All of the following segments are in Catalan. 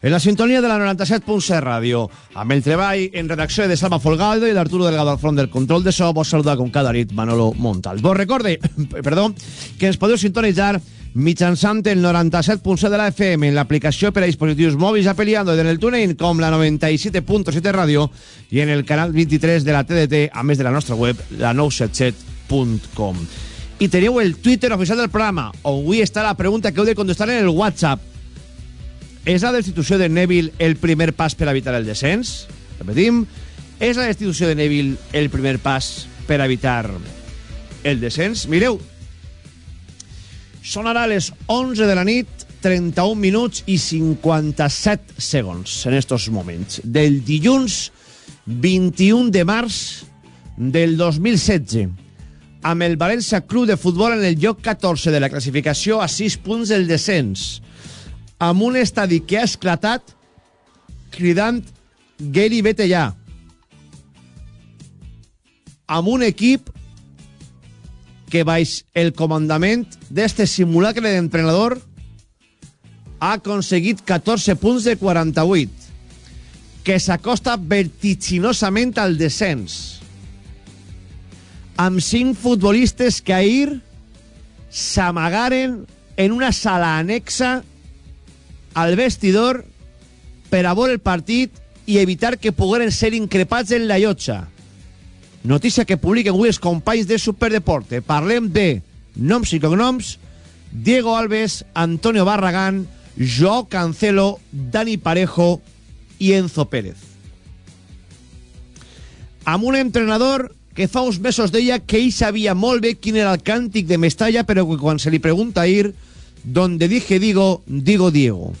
En la sintonia de la 97.7 ràdio. Amb el treball en redacció de Salma Folgado i d'Arturo Delgado al front del control de so, vos saluda com cada nit Manolo Montal. Vos recorde, perdó, que ens podeu sintonitzar mitjançant el 97.7 de la FM en l'aplicació per a dispositius mòbils apeliando en el TuneIn com la 97.7 ràdio i en el canal 23 de la TDT, a més de la nostra web, la 977.com i teniu el Twitter oficial del programa on avui està la pregunta que heu de contestar en el WhatsApp és la destitució de Neville el primer pas per evitar el descens? repetim és la destitució de Neville el primer pas per evitar el descens? mireu són ara les 11 de la nit 31 minuts i 57 segons en estos moments del dilluns 21 de març del 2016 amb el València Club de Futbol en el lloc 14 de la classificació a 6 punts del descens, amb un estadi que ha esclatat cridant Gary vete ja, amb un equip que baix el comandament d'este simulacre d'entrenador ha aconseguit 14 punts de 48, que s'acosta vertiginosament al descens. Amb cinc futbolistes que ahir s'amagaren en una sala anexa al vestidor per el partit i evitar que pogueren ser increpats en la llotja. Notícia que publiquen avui els companys de Superdeporte. Parlem de noms i cognoms, Diego Alves, Antonio Barragán, Joao Cancelo, Dani Parejo i Enzo Pérez. Amb un entrenador que fa uns mesos deia que ell sabia molt bé era el càntic de Mestalla, però que quan se li pregunta a ir, donde dije digo, digo Diego.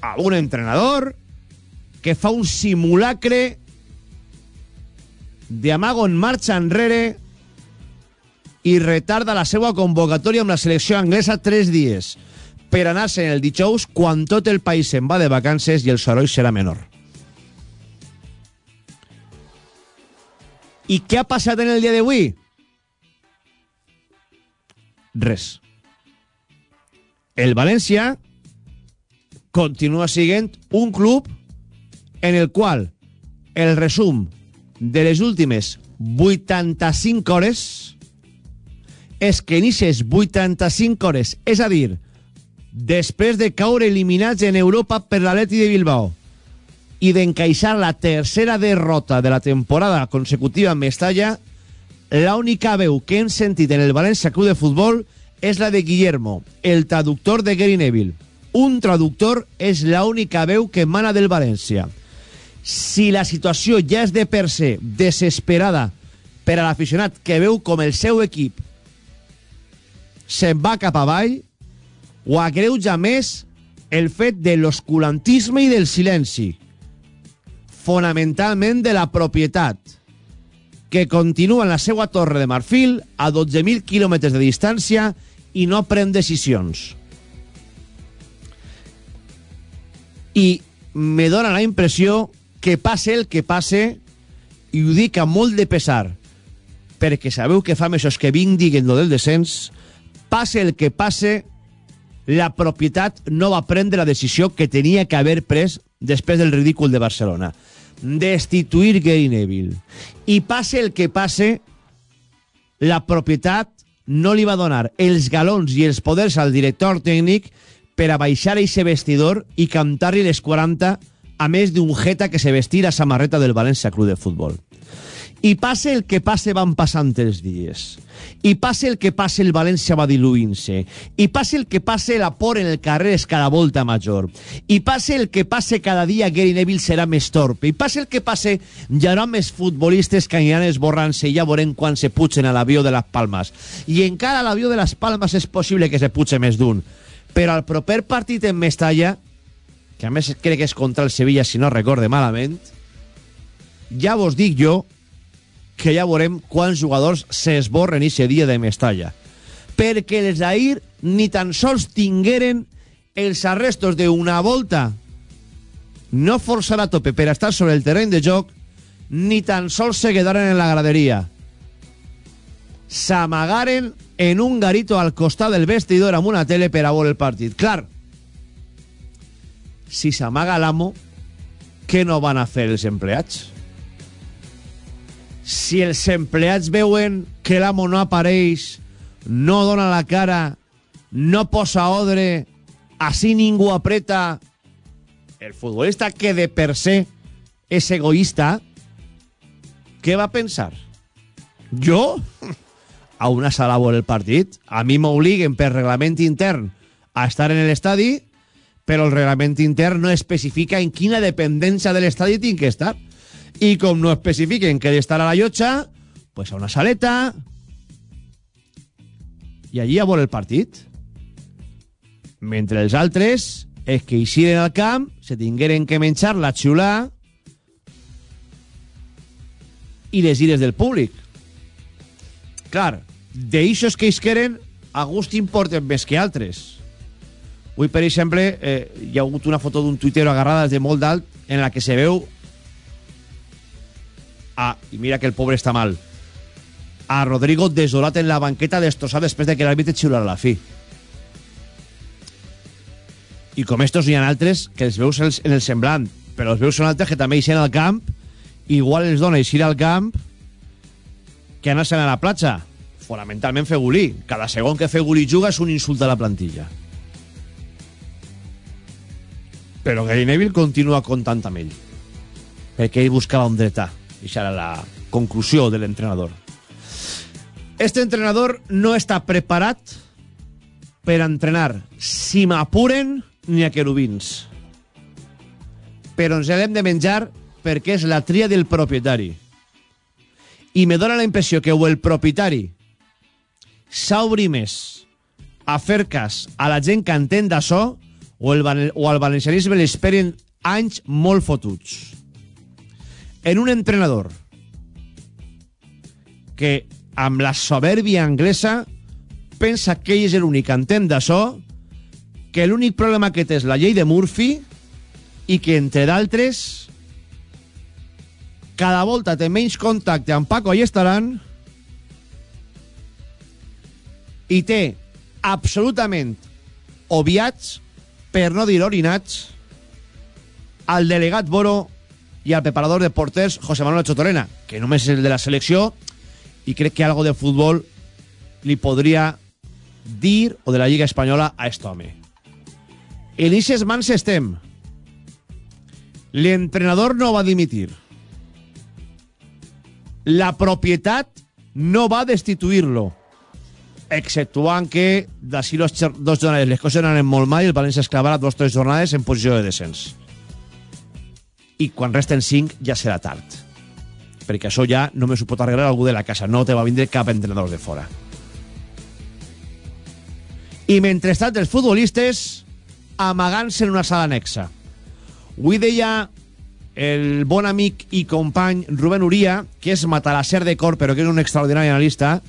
A un entrenador que fa un simulacre d'amago en marxa enrere i retarda la seva convocatòria amb la selecció anglesa tres dies per anar-se en el dijous quan tot el país se'n va de vacances i el soroll serà menor. I què ha passat en el dia d'avui? Res. El València continua siguent un club en el qual el resum de les últimes 85 hores és que en aquestes 85 hores, és a dir, després de caure eliminats en Europa per l'Atleti de Bilbao, i d'encaixar la tercera derrota de la temporada consecutiva en Mestalla, l'única veu que hem sentit en el València Club de Futbol és la de Guillermo, el traductor de Gary Neville. Un traductor és l'única veu que emana del València. Si la situació ja és de per se desesperada per a l'aficionat que veu com el seu equip se'n va cap avall, o agreuja més el fet de l'osculantisme i del silenci fonamentalment de la propietat, que continua en la seva torre de marfil a 12.000 quilòmetres de distància i no pren decisions. I me dóna la impressió que passe el que passe, i ho dic amb molt de pesar, perquè sabeu que fa mesos que vinc dient lo del descens, passe el que passe, la propietat no va prendre la decisió que tenia que haver pres després del ridícul de Barcelona. Destituir Gary Neville. I passe el que passe, la propietat no li va donar els galons i els poders al director tècnic per a baixar eixe vestidor i cantar-li les 40 a més d'un jeta que se vestir a samarreta del València Club de Futbol. I passe el que passe van passant els dies. I passe el que passe el València va diluint-se. I passe el que passe la por en el carrer és cada volta major. I passe el que passe cada dia Gary Neville serà més torpe. I passe el que passe hi haurà més futbolistes que aniran esborrant-se i ja veurem quan se putxen a l'avió de les Palmes. I encara a l'avió de les Palmes és possible que se putxe més d'un. Però al proper partit en Mestalla, que a més crec que és contra el Sevilla si no recorde malament, ja vos dic jo que ja veurem quants jugadors s'esborren i dia de Mestalla. Perquè els d'ahir ni tan sols tingueren els arrestos d'una volta no forçar a tope per estar sobre el terreny de joc ni tan sols se quedaren en la graderia. S'amagaren en un garito al costat del vestidor amb una tele per a veure el partit. Clar, si s'amaga l'amo, què no van a fer els empleats? Si els empleats veuen que l'amo no apareix, no dona la cara, no posa ordre, així ningú apreta, el futbolista que de per se és egoista, què va pensar? Jo? A una sala a el partit? A mi m'obliguen per reglament intern a estar en l'estadi, però el reglament intern no especifica en quina dependència de l'estadi tinc que estar. I com no especifiquen que he d'estar a la llotja, pues a una saleta... I allí a veure el partit. Mentre els altres és que eixiren al camp, se tingueren que menjar la xulà i les ires del públic. Clar, d'eixos que isqueren, a gust importen més que altres. Avui, per exemple, eh, hi ha hagut una foto d'un tuitero agarrada des de molt d'alt en la que se veu Ah, i mira que el pobre està mal. A Rodrigo desolat en la banqueta destrossat després de que l'àrbitre xiulara a la fi. I com estos n'hi ha altres que els veus en el semblant, però els veus són altres que també eixen al camp, igual els dona eixir al camp que anar-se'n a la platja. Fonamentalment Fegulí. Cada segon que Fegulí juga és un insult a la plantilla. Però Gary Neville continua comptant amb ell. Perquè ell buscava un dretà. I això era la conclusió de l'entrenador. Este entrenador no està preparat per entrenar, si m'apuren, ni a querubins. Però ens l'hem de menjar perquè és la tria del propietari. I me dóna la impressió que o el propietari s'obri més a fer cas a la gent que entén d'això o, el, o al valencianisme l'esperen anys molt fotuts. En un entrenador que amb la soberbia anglesa pensa que ell és l'únic que entén d'això que l'únic problema que té és la llei de Murphy i que, entre d'altres, cada volta té menys contacte amb Paco i estaran i té absolutament obviats, per no dir orinats, al delegat Boro i al preparador de porters José Manuel Chotorena, que només és el de la selecció i crec que algo de futbol li podria dir o de la Lliga Espanyola a aquest home. En eixes mans estem. L'entrenador no va dimitir. La propietat no va destituir-lo. Exceptuant que d'ací dos, dos jornades les coses anaven molt mal i el València es clavarà dos o tres jornades en posició de descens. I quan resten cinc ja serà tard. Perquè això ja només ho pot arreglar algú de la casa. No te va vindre cap entrenador de fora. I mentrestant els futbolistes amagant-se en una sala anexa. Avui deia el bon amic i company Rubén Uria, que és matalasser de cor, però que és un extraordinari analista,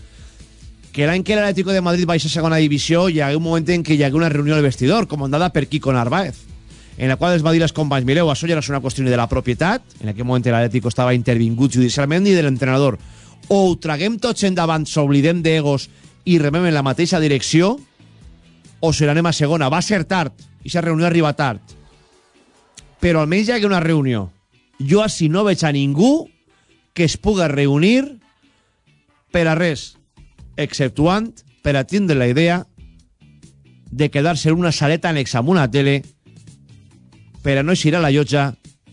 que l'any que l'Atlético de Madrid baixa a segona divisió hi ha un moment en què hi ha una reunió al vestidor, comandada per Kiko Narváez, en la qual es va dir als companys, mireu, això ja no és una qüestió de la propietat, en aquell moment l'Atlético estava intervingut judicialment, ni de l'entrenador. O ho traguem tots endavant, s'oblidem d'egos i remem en la mateixa direcció, o se l'anem a segona. Va ser tard, i aquesta reunió arriba tard. Però almenys hi ha una reunió. Jo així no veig a ningú que es puga reunir per a res, exceptuant per a tindre la idea de quedar-se en una saleta anexa amb una tele per a no eixir a la llotja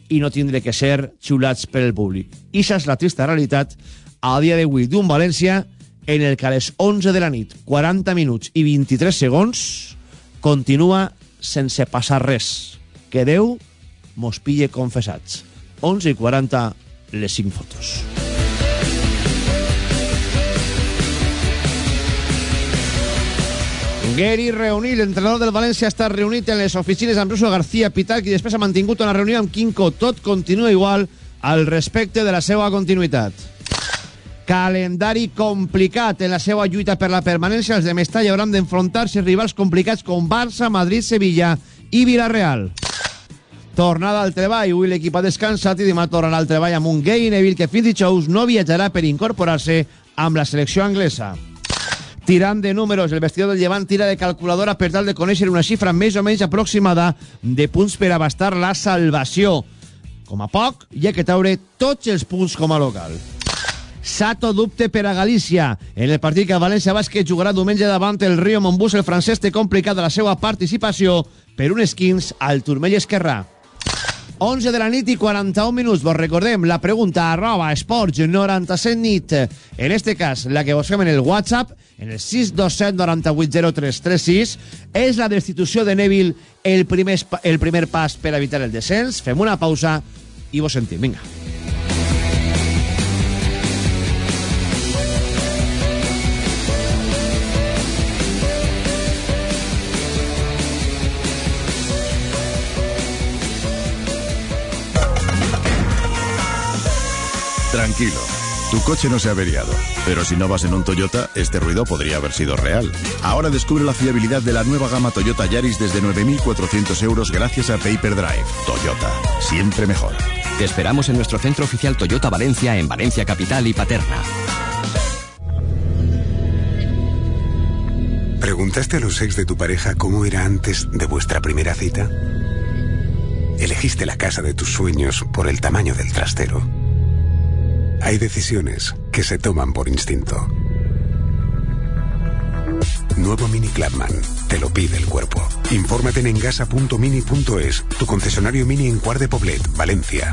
i no tindre que ser xulats per el públic. I és la trista realitat a dia d'avui d'un València en el que a les 11 de la nit, 40 minuts i 23 segons, continua sense passar res. Que Déu mos pille confessats. 11 i 40, les 5 fotos. Gary reunit, l'entrenador del València està reunit en les oficines amb Russo García Pital, i després ha mantingut una reunió amb Quinco. Tot continua igual al respecte de la seva continuïtat. Calendari complicat en la seva lluita per la permanència. Els de Mestalla hauran d'enfrontar-se rivals complicats com Barça, Madrid, Sevilla i Villarreal. Tornada al treball. Avui l'equip ha descansat i demà tornarà al treball amb un Gay Neville que fins dijous no viatjarà per incorporar-se amb la selecció anglesa. Tirant de números, el vestidor del Llevant tira de calculadora per tal de conèixer una xifra més o menys aproximada de punts per abastar la salvació. Com a poc, hi ha que treure tots els punts com a local. Sato dubte per a Galícia. En el partit que València Bàsquet jugarà diumenge davant el Rio Montbus, el francès té complicada la seva participació per un skins al turmell esquerrà. 11 de la nit i 41 minuts. Vos recordem la pregunta arroba esports 97 nit. En este cas, la que vos fem en el WhatsApp, en el 627 980336, és la destitució de Neville el primer, el primer pas per evitar el descens. Fem una pausa i vos sentim. Vinga. Tranquilo, coche no se ha averiado, pero si no vas en un Toyota, este ruido podría haber sido real. Ahora descubre la fiabilidad de la nueva gama Toyota Yaris desde 9.400 euros gracias a Paper Drive. Toyota, siempre mejor. Te esperamos en nuestro centro oficial Toyota Valencia en Valencia Capital y Paterna. ¿Preguntaste a los ex de tu pareja cómo era antes de vuestra primera cita? ¿Elegiste la casa de tus sueños por el tamaño del trastero? Hay decisiones que se toman por instinto. Nuevo Mini Clubman. Te lo pide el cuerpo. Infórmate en engasa.mini.es, tu concesionario Mini en Cuart de Poblet, Valencia.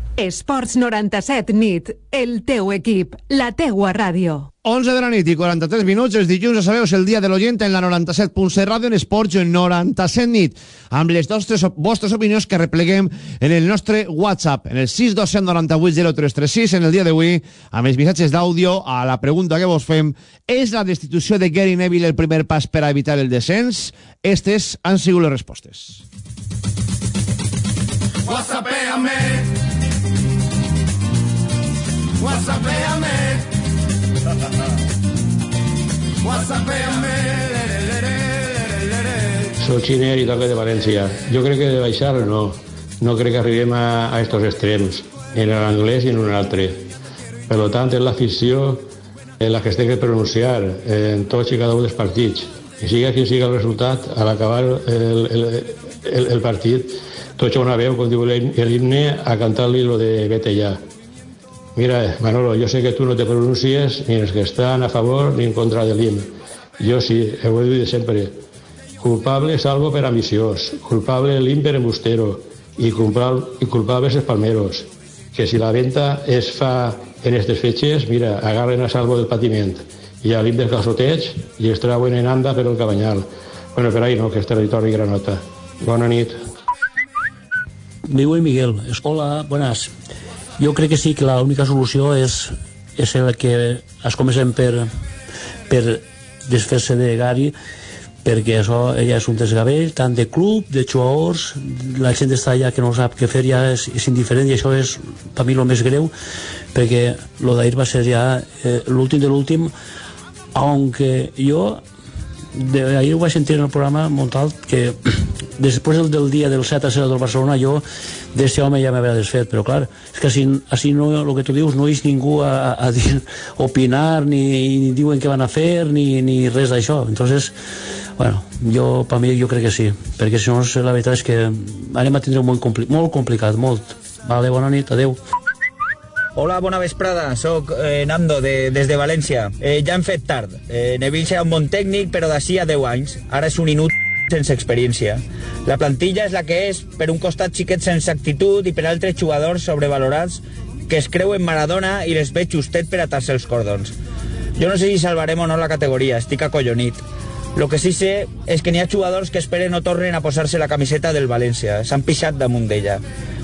Esports 97 nit, el teu equip, la teua ràdio. 11 de la nit i 43 minuts, els dilluns, ja sabeu, és el dia de l'oient en la 97.7 ràdio en esports 97 nit, amb les vostres, vostres opinions que repleguem en el nostre WhatsApp, en el 627980336, en el dia d'avui, amb els missatges d'àudio, a la pregunta que vos fem, és la destitució de Gary Neville el primer pas per a evitar el descens? Estes han sigut les respostes. WhatsAppéame. Soy Xiner i toca de València. Jo crec que de baixar no. No crec que arribem a, a estos extrems, en l'anglès ni en un altre. Per tant, és l'afició en la que es té que pronunciar en tots i cada un dels partits. I siga quin siga el resultat, a l'acabar el, el, el, el partit, tots una veu, com diu l'himne, a cantar-li lo de vete ja. Mira, Manolo, yo sé que tú no te pronuncies ni los que están a favor ni en contra de l'himne. Jo sí, ho he dit sempre. Culpable Salvo per ambiciós, culpable l'IM per embustero i, culpable, i culpables els palmeros. Que si la venta es fa en aquestes fetges, mira, agarren a Salvo del patiment i a l'IM del calçoteig i es trauen en anda per el cabanyal. Bueno, per ahí no, que és territori granota. Bona nit. Miguel, hola, buenas. Jo crec que sí que l'única solució és, és el que es comencen per, per desfer-se de Gary perquè això ja és un desgavell tant de club, de jugadors la gent està allà que no sap què fer ja és, és indiferent i això és per mi el més greu perquè lo d'ahir va ser ja eh, l'últim de l'últim aunque jo de, ahir ho vaig sentir en el programa Montal que després del, del dia del 7 a 0 del Barcelona jo d'aquest home ja m'havia desfet però clar, és que així, així no, el que tu dius no és ningú a, a dir opinar, ni, ni diuen què van a fer ni, ni res d'això. Entonces bueno, jo, per mi jo crec que sí perquè si no la veritat és que anem a tindre un molt, compli molt complicat, molt. Vale, bona nit, adeu Hola, bona vesprada. Soc eh, Nando, de, des de València. Eh, ja hem fet tard. Eh, Neville serà un bon tècnic, però d'ací a 10 anys. Ara és un inútil sense experiència. La plantilla és la que és, per un costat xiquet sense actitud i per altres jugadors sobrevalorats que es creuen Maradona i les veig justet per atar-se els cordons. Jo no sé si salvarem o no la categoria, estic acollonit. Lo que sí sé és que n'hi ha jugadors que esperen no tornen a posar-se la camiseta del València. S'han pixat damunt d'ella.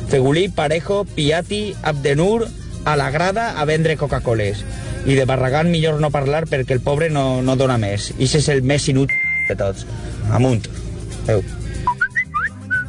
Fegulí, Parejo, Piatti, Abdenur, a la grada a vendre Coca-Coles. I de Barragán millor no parlar perquè el pobre no, no dona més. I és el més inútil de tots. Amunt. Adéu.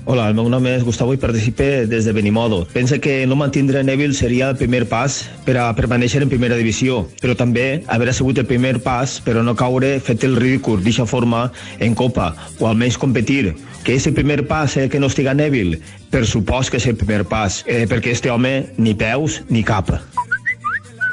Hola, el meu nom és Gustavo i participe des de Benimodo. Pensa que no mantindre Neville seria el primer pas per a permanèixer en primera divisió, però també haver sigut el primer pas per a no caure fet el ridícul d'aquesta forma en Copa, o almenys competir. Que és el primer pas eh, que no estiga Neville? Per supòs que és el primer pas, eh, perquè este home ni peus ni cap.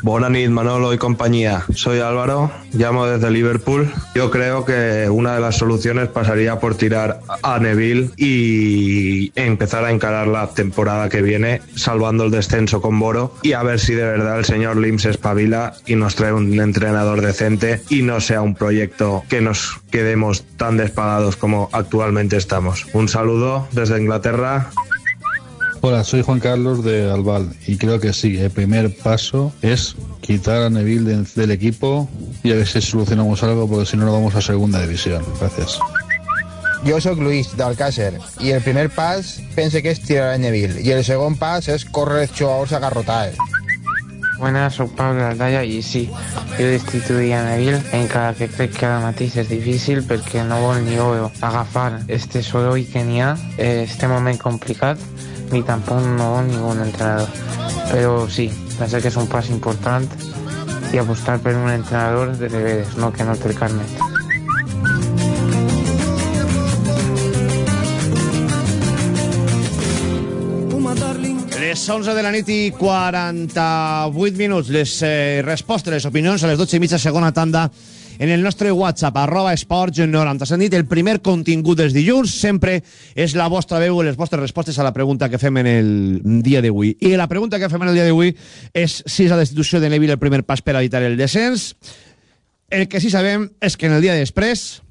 Noches, Manolo y compañía. Soy Álvaro, llamo desde Liverpool. Yo creo que una de las soluciones pasaría por tirar a Neville y empezar a encarar la temporada que viene, salvando el descenso con Boro y a ver si de verdad el señor Lim se espabila y nos trae un entrenador decente y no sea un proyecto que nos quedemos tan despagados como actualmente estamos. Un saludo desde Inglaterra. Hola, soy Juan Carlos de Albal y creo que sí, el primer paso es quitar a Neville de- del equipo y a ver si solucionamos algo porque si no nos vamos a segunda división. Gracias. Jo sóc Luis d'Alcácer i el primer pas pense que és tirar a Neville i el segon pas és córrer els jugadors a garrotades. Buenas, soy Pablo Aldaya y sí, jo destituiria Neville encara que crec que ara mateix és difícil perquè no vol ni ho agafar este soroll que n'hi ha, este moment complicat, ni tampoc no ningún entrenador. Però sí, penso que és un pas important i apostar per un entrenador de deberes, no que no té el carnet. Les 11 de la nit i 48 minuts. Les eh, respostes, les opinions a les 12 i mitja segona tanda en el nostre WhatsApp, arroba esports 90. S'han dit, el primer contingut dels dilluns sempre és la vostra veu i les vostres respostes a la pregunta que fem en el dia d'avui. I la pregunta que fem en el dia d'avui és si és la destitució de Neville el primer pas per evitar el descens. El que sí sabem és que en el dia després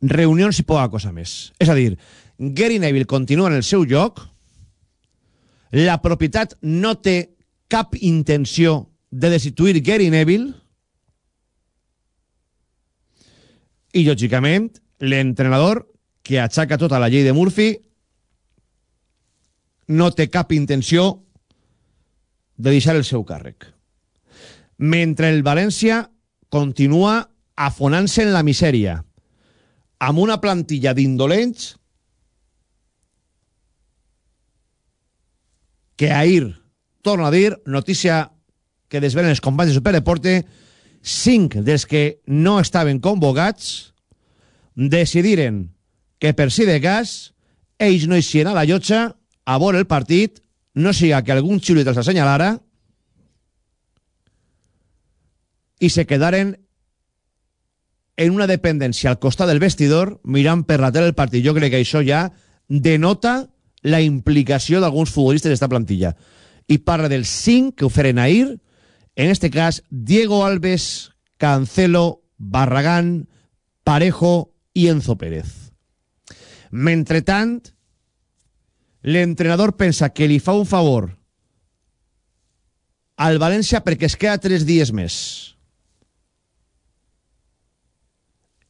reunions i poca cosa més. És a dir, Gary Neville continua en el seu lloc, la propietat no té cap intenció de destituir Gary Neville i, lògicament, l'entrenador que aixaca tota la llei de Murphy no té cap intenció de deixar el seu càrrec. Mentre el València continua afonant-se en la misèria amb una plantilla d'indolents que ahir, torno a dir, notícia que desvelen els companys de Superdeporte, cinc dels que no estaven convocats decidiren que per si de cas ells no eixien a la llotja a veure el partit, no siga que algun xiulet els assenyalara i se quedaren en una dependència al costat del vestidor mirant per la tele el partit. Jo crec que això ja denota la implicació d'alguns futbolistes d'esta plantilla. I parla dels cinc que ho feren ahir, en este cas, Diego Alves, Cancelo, Barragán, Parejo i Enzo Pérez. Mentre tant, l'entrenador pensa que li fa un favor al València perquè es queda tres dies més.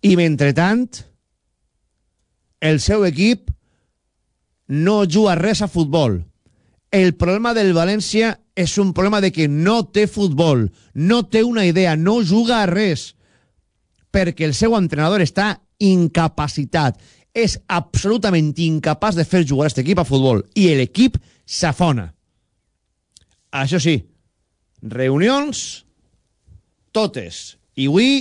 I mentre tant, el seu equip no juga res a futbol. El problema del València és un problema de que no té futbol, no té una idea, no juga a res, perquè el seu entrenador està incapacitat. És absolutament incapaç de fer jugar aquest equip a futbol i l'equip s'afona. Això sí, reunions, totes. I avui,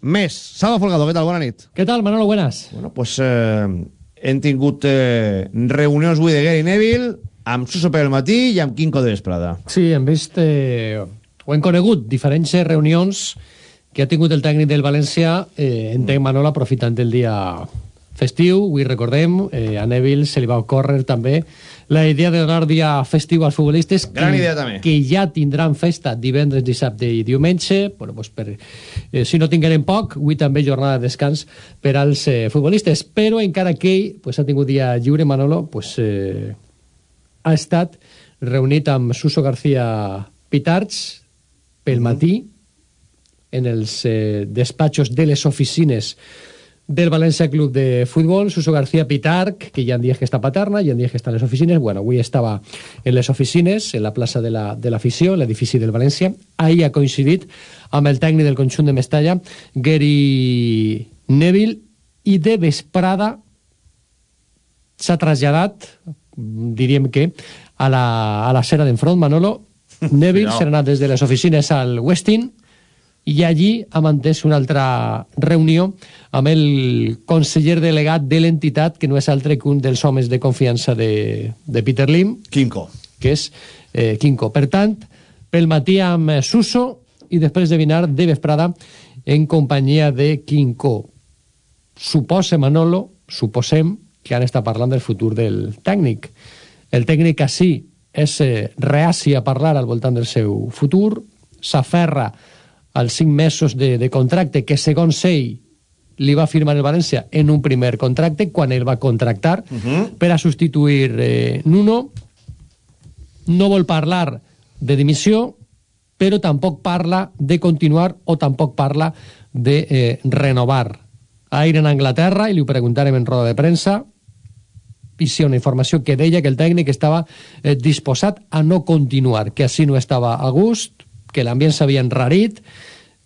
més. Salva Folgado, què tal? Bona nit. ¿Qué tal, Manolo? Buenas. Bueno, pues eh, hem tingut eh, reunions avui de Gary Neville amb Suso per el matí i amb Quinco de Vesprada. Sí, hem vist, eh, ho hem conegut, diferents reunions que ha tingut el tècnic del València, eh, entenc Manolo, aprofitant el dia festiu, avui recordem, eh, a Neville se li va ocórrer també la idea de donar dia festiu als futbolistes Gran que, idea, també. que ja tindran festa divendres, dissabte i diumenge bueno, pues per, eh, si no tingueren poc avui també jornada de descans per als eh, futbolistes però encara que ell pues, ha tingut dia lliure Manolo pues, eh, ha estat reunit amb Suso García Pitarch pel matí en els eh, despatxos de les oficines del València Club de Futbol, Suso García Pitarc, que hi ha dies que està paterna, hi ha dies que està a les oficines. Bueno, avui estava en les oficines, en la plaça de l'afició, la, l'edifici del València. Ahir ha coincidit amb el tècnic del conjunt de Mestalla, Gary Neville, i de vesprada s'ha traslladat, diríem que, a la, a la cera d'enfront, Manolo. Neville Cuidao. s'ha anat des de les oficines al Westin, i allí ha mantès una altra reunió amb el conseller delegat de l'entitat, que no és altre que un dels homes de confiança de, de Peter Lim. Quinco. Que és eh, Quinco. Per tant, pel matí amb Suso i després de dinar de vesprada en companyia de Quinco. Suposa, Manolo, suposem que han estat parlant del futur del tècnic. El tècnic així és eh, reaci a parlar al voltant del seu futur, s'aferra als cinc mesos de, de contracte que, segons ell, li va firmar el València en un primer contracte, quan ell va contractar uh -huh. per a substituir eh, Nuno. No vol parlar de dimissió, però tampoc parla de continuar o tampoc parla de eh, renovar. Ahir en Anglaterra, i li ho preguntarem en roda de premsa, sí, una informació que deia que el tècnic estava eh, disposat a no continuar, que així no estava a gust, que l'ambient s'havia enrarit,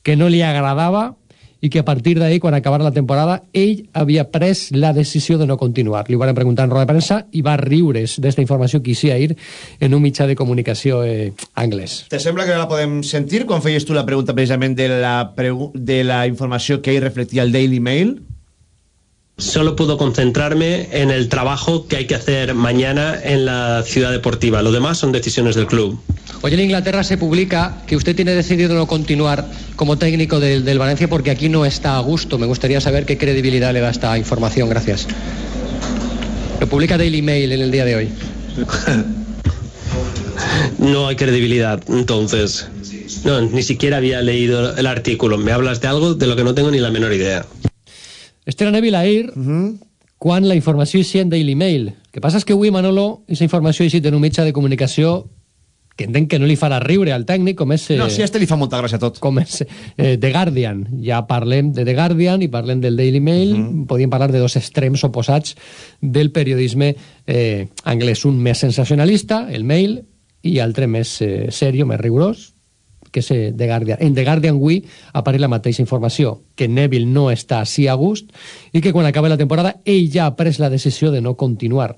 que no li agradava i que a partir d'ahir, quan acabara la temporada, ell havia pres la decisió de no continuar. Li van preguntar en roda de premsa i va riure's d'esta informació que hi ahir en un mitjà de comunicació eh, anglès. Te sembla que no la podem sentir quan feies tu la pregunta precisament de la, pregu de la informació que ahir reflectia el Daily Mail? Solo puedo concentrarme en el trabajo que hay que hacer mañana en la ciudad deportiva. Lo demás son decisiones del club. Hoy en Inglaterra se publica que usted tiene decidido no continuar como técnico del, del Valencia porque aquí no está a gusto. Me gustaría saber qué credibilidad le da esta información. Gracias. Lo publica Daily Mail en el día de hoy. No hay credibilidad, entonces. No, ni siquiera había leído el artículo. Me hablas de algo de lo que no tengo ni la menor idea. Este era Neville ahir, uh -huh. quan la informació eixia en Daily Mail. El que passa és que avui, Manolo, aquesta informació eixit en un mitjà de comunicació que entenc que no li farà riure al tècnic, com és... Eh, no, si a este li fa molta gràcia tot. Com és eh, The Guardian. Ja parlem de The Guardian i parlem del Daily Mail. Uh -huh. Podríem parlar de dos extrems oposats del periodisme eh, anglès. Un més sensacionalista, el Mail, i altre més eh, serio, més rigorós, que és The Guardian. En The Guardian avui apareix la mateixa informació, que Neville no està així a gust i que quan acabi la temporada ell ja ha pres la decisió de no continuar.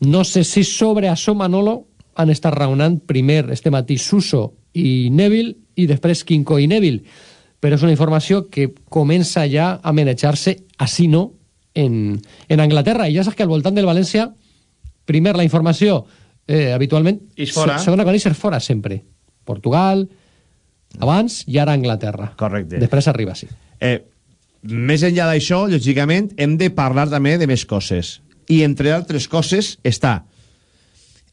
No sé si sobre això, Manolo, han estat raonant primer este matí Suso i Neville i després Quinco i Neville. Però és una informació que comença ja a manejar-se, així no, en, en Anglaterra. I ja saps que al voltant del València, primer la informació, eh, habitualment, I fora. se, se dona quan és fora sempre. Portugal, abans i ara Anglaterra. Correcte. Després arriba, sí. Eh, més enllà d'això, lògicament, hem de parlar també de més coses. I entre altres coses està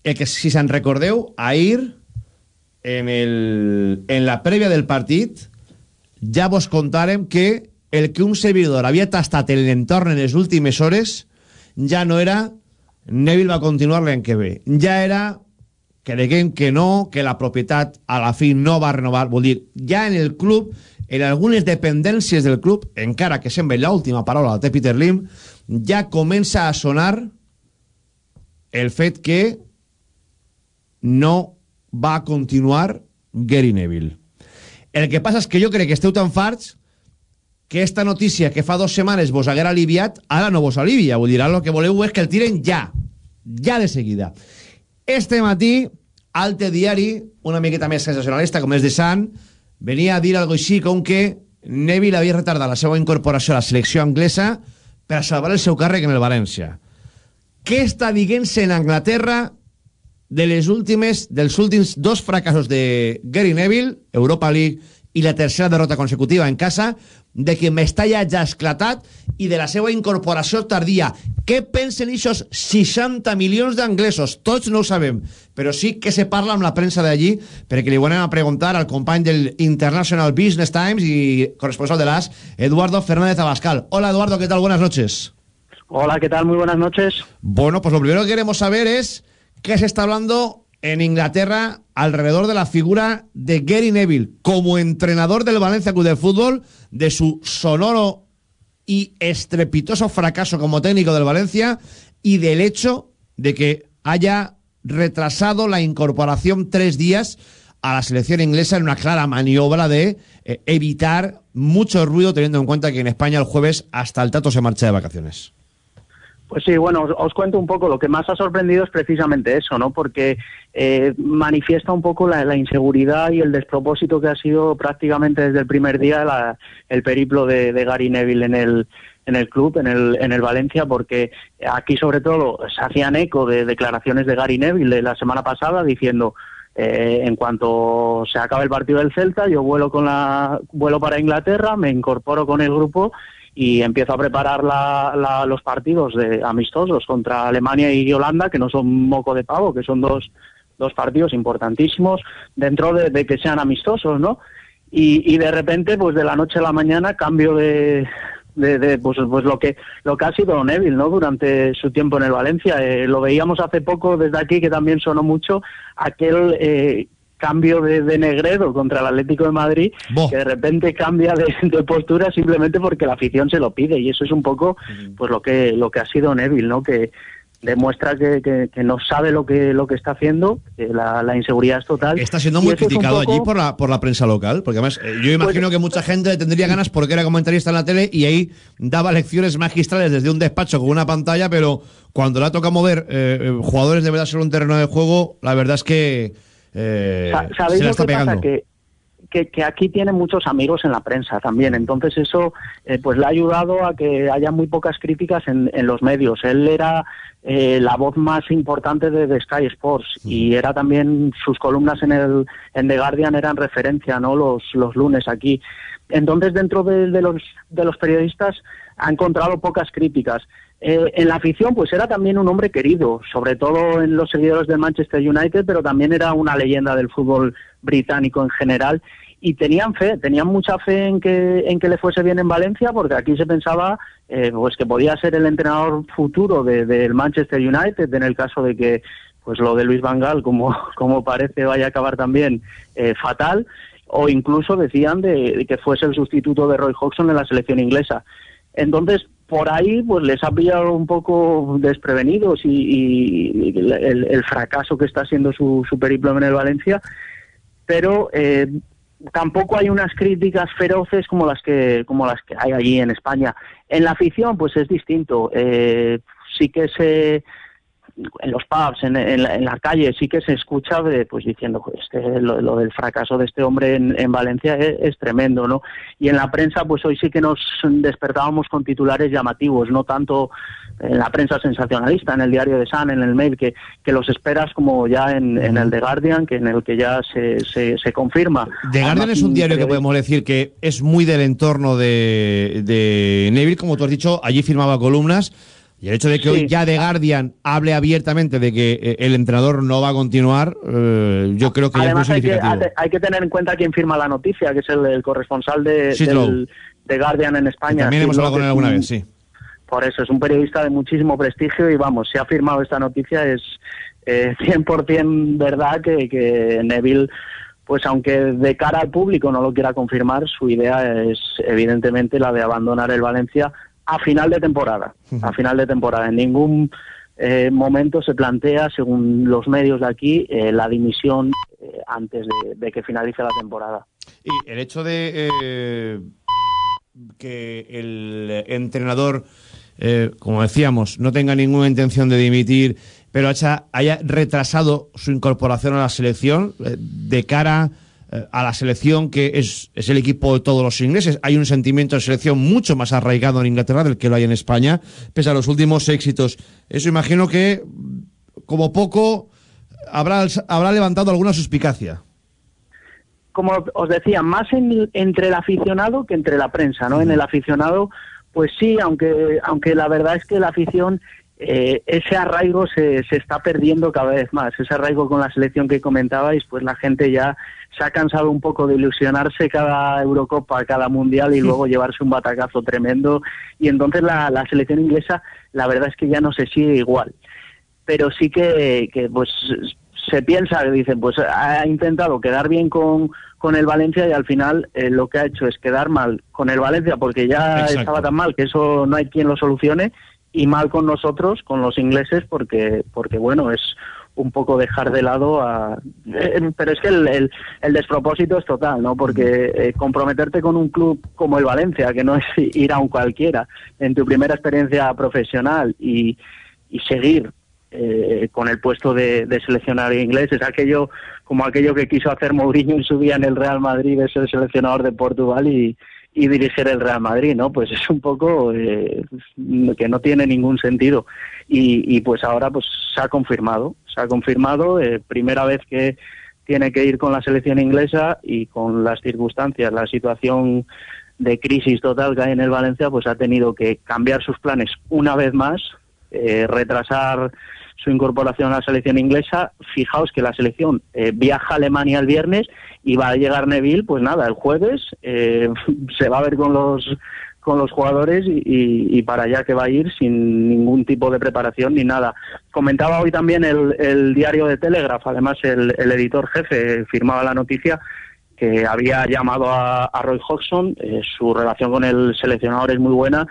el que, si se'n recordeu, ahir, en, el, en la prèvia del partit, ja vos contàrem que el que un servidor havia tastat en l'entorn en les últimes hores ja no era Neville va continuar l'any que ve. Ja era creguem que no, que la propietat a la fi no va renovar, vol dir, ja en el club, en algunes dependències del club, encara que sembla l'última paraula la té Peter Lim, ja comença a sonar el fet que no va continuar Gary Neville. El que passa és que jo crec que esteu tan farts que esta notícia que fa dues setmanes vos haguera aliviat, ara no vos alivia. Vull dir, ara el que voleu és que el tiren ja. Ja de seguida. Este matí, Alte Diari, una miqueta més sensacionalista, com és de Sant, venia a dir algo així com que Neville havia retardat la seva incorporació a la selecció anglesa per a salvar el seu càrrec en el València. Què està dient-se en Anglaterra de les últimes, dels últims dos fracassos de Gary Neville, Europa League i la tercera derrota consecutiva en casa, de que Mestalla ja ha esclatat i de la seva incorporació tardia. Què pensen aquests 60 milions d'anglesos? Tots no ho sabem, però sí que se parla amb la premsa d'allí, perquè li volem a preguntar al company del International Business Times i corresponsal de l'AS, Eduardo Fernández Abascal. Hola Eduardo, ¿qué tal? Buenas noches. Hola, ¿qué tal? Muy buenas noches. Bueno, pues lo primero que queremos saber es qué se está hablando en Inglaterra alrededor de la figura de Gary Neville como entrenador del Valencia Club de Fútbol, de su sonoro y estrepitoso fracaso como técnico del Valencia y del hecho de que haya retrasado la incorporación tres días a la selección inglesa en una clara maniobra de eh, evitar mucho ruido teniendo en cuenta que en España el jueves hasta el Tato se marcha de vacaciones. Pues sí, bueno, os, cuento un poco. Lo que más ha sorprendido es precisamente eso, ¿no? Porque eh, manifiesta un poco la, la, inseguridad y el despropósito que ha sido prácticamente desde el primer día la, el periplo de, de, Gary Neville en el en el club, en el, en el Valencia, porque aquí sobre todo se hacían eco de declaraciones de Gary Neville de la semana pasada diciendo eh, en cuanto se acabe el partido del Celta, yo vuelo con la vuelo para Inglaterra, me incorporo con el grupo y empiezo a preparar la, la, los partidos de amistosos contra Alemania y Holanda, que no son moco de pavo, que son dos, dos partidos importantísimos dentro de, que sean amistosos, ¿no? Y, y, de repente, pues de la noche a la mañana, cambio de, de, de pues, pues, lo que lo que ha sido Neville, ¿no? Durante su tiempo en el Valencia, eh, lo veíamos hace poco desde aquí que también sonó mucho aquel eh, cambio de, de, Negredo contra el Atlético de Madrid, que de repente cambia de, de, postura simplemente porque la afición se lo pide y eso es un poco pues lo que lo que ha sido Neville, ¿no? Que demuestra que, que, que, no sabe lo que lo que está haciendo, que la, la inseguridad es total. Está siendo muy criticado poco... allí por la, por la prensa local, porque además eh, yo imagino pues, que mucha gente tendría ganas porque era comentarista en la tele y ahí daba lecciones magistrales desde un despacho con una pantalla, pero cuando la toca mover eh, jugadores de verdad sobre un terreno de juego, la verdad es que eh, ¿Sabéis se la lo que pegando. pasa? Que, que, que, aquí tiene muchos amigos en la prensa también, entonces eso eh, pues le ha ayudado a que haya muy pocas críticas en, en los medios. Él era eh, la voz más importante de, de Sky Sports mm. y era también sus columnas en el en The Guardian eran referencia, no los los lunes aquí. Entonces dentro de, de los de los periodistas ha encontrado pocas críticas. Eh, en la afición, pues era también un hombre querido, sobre todo en los seguidores del Manchester United, pero también era una leyenda del fútbol británico en general. Y tenían fe, tenían mucha fe en que, en que le fuese bien en Valencia, porque aquí se pensaba eh, pues que podía ser el entrenador futuro del de, de Manchester United, en el caso de que pues lo de Luis Van Gaal, como, como parece, vaya a acabar también eh, fatal, o incluso decían de, de que fuese el sustituto de Roy Hodgson en la selección inglesa. Entonces, por ahí pues les ha pillado un poco desprevenidos y, y el, el, fracaso que está haciendo su, su, periplo en el Valencia, pero eh, tampoco hay unas críticas feroces como las que como las que hay allí en España. En la afición pues es distinto, eh, sí que se en los pubs, en, en, la, en, la, calle, sí que se escucha de, pues diciendo pues, este, lo, lo, del fracaso de este hombre en, en Valencia es, es, tremendo, ¿no? Y en la prensa, pues hoy sí que nos despertábamos con titulares llamativos, no tanto en la prensa sensacionalista, en el diario de Sun, en el mail, que, que los esperas como ya en, en, el The Guardian, que en el que ya se, se, se confirma. The Guardian es un diario que podemos decir que es muy del entorno de, de Neville, como tú has dicho, allí firmaba columnas. Y el hecho de que sí. hoy ya The Guardian hable abiertamente de que eh, el entrenador no va a continuar, eh, yo creo que Además, ya es muy significativo. Hay que, hay que tener en cuenta quién firma la noticia, que es el, el corresponsal de, del, de Guardian en España. También hemos hablado con él alguna vez, sí. Por eso, es un periodista de muchísimo prestigio y vamos, si ha firmado esta noticia es eh, 100% verdad que, que Neville pues aunque de cara al público no lo quiera confirmar, su idea es evidentemente la de abandonar el Valencia a final de temporada. A final de temporada. En ningún eh, momento se plantea, según los medios de aquí, eh, la dimisión eh, antes de, de, que finalice la temporada. Y el hecho de eh, que el entrenador, como decíamos, no tenga ninguna intención de dimitir, pero haya, haya retrasado su incorporación a la selección de cara a la selección que es, es, el equipo de todos los ingleses. Hay un sentimiento de selección mucho más arraigado en Inglaterra del que lo hay en España, pese a los últimos éxitos. Eso imagino que, como poco, habrá, habrá levantado alguna suspicacia. como os decía, más en- entre el aficionado que entre la prensa, ¿no? En el aficionado, pues sí, aunque, aunque la verdad es que la afición, eh, ese arraigo se, se está perdiendo cada vez más. Ese arraigo con la selección que comentabais, pues la gente ya se ha cansado un poco de ilusionarse cada Eurocopa, cada Mundial y luego llevarse un batacazo tremendo. Y entonces la, la selección inglesa, la verdad es que ya no se sigue igual pero sí que, que, pues se piensa, dicen, pues ha intentado quedar bien con, con el Valencia y al final eh, lo que ha hecho es quedar mal con el Valencia porque ya Exacto. estaba tan mal que eso no hay quien lo solucione y mal con nosotros, con los ingleses, porque, porque bueno, es un poco dejar de lado a... eh, pero es que el, el, el despropósito es total, ¿no? Porque eh, comprometerte con un club como el Valencia, que no es ir a un cualquiera, en tu primera experiencia profesional y, y seguir eh, con el puesto de, de seleccionador inglés es aquello como aquello que quiso hacer Mourinho en su día en el Real Madrid de ser seleccionador de Portugal y, y dirigir el Real Madrid, ¿no? Pues es un poco eh, que no tiene ningún sentido y, y pues ahora pues se ha confirmado, se ha confirmado eh, primera vez que tiene que ir con la selección inglesa y con las circunstancias, la situación de crisis total que hay en el Valencia, pues ha tenido que cambiar sus planes una vez más, eh, retrasar su incorporación a la selección inglesa. Fijaos que la selección eh, viaja a Alemania el viernes y va a llegar Neville, pues nada, el jueves eh, se va a ver con los con los jugadores y, para allá que va a ir sin ningún tipo de preparación ni nada. Comentaba hoy también el, el diario de Telegraph, además el, el editor jefe firmaba la noticia que había llamado a, a Roy Hodgson, eh, su relación con el seleccionador es muy buena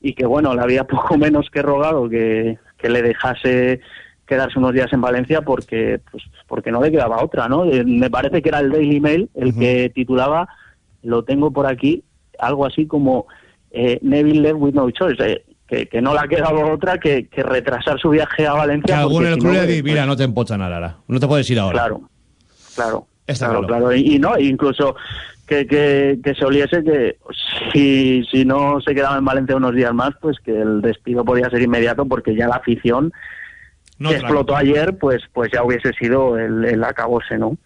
y que bueno, le había poco menos que rogado que, que le dejase quedarse unos días en Valencia porque pues porque no le quedaba otra, ¿no? Eh, me parece que era el Daily Mail el que titulaba, lo tengo por aquí, algo así como eh, Neville left with no choice, eh, que, que no le ha quedado otra que, que retrasar su viaje a Que Valencia. algún porque en el si club no, le mira, no te empocha nada ahora. No te puedes ir ahora. Claro, claro. Está claro, claro. claro. Y, y no, incluso que, que, que se oliese que si, si no se quedaba en Valencia unos días más, pues que el despido podía ser inmediato porque ya la afición No que explotó ayer, pues, pues ya hubiese sido el, el acabose, ¿no?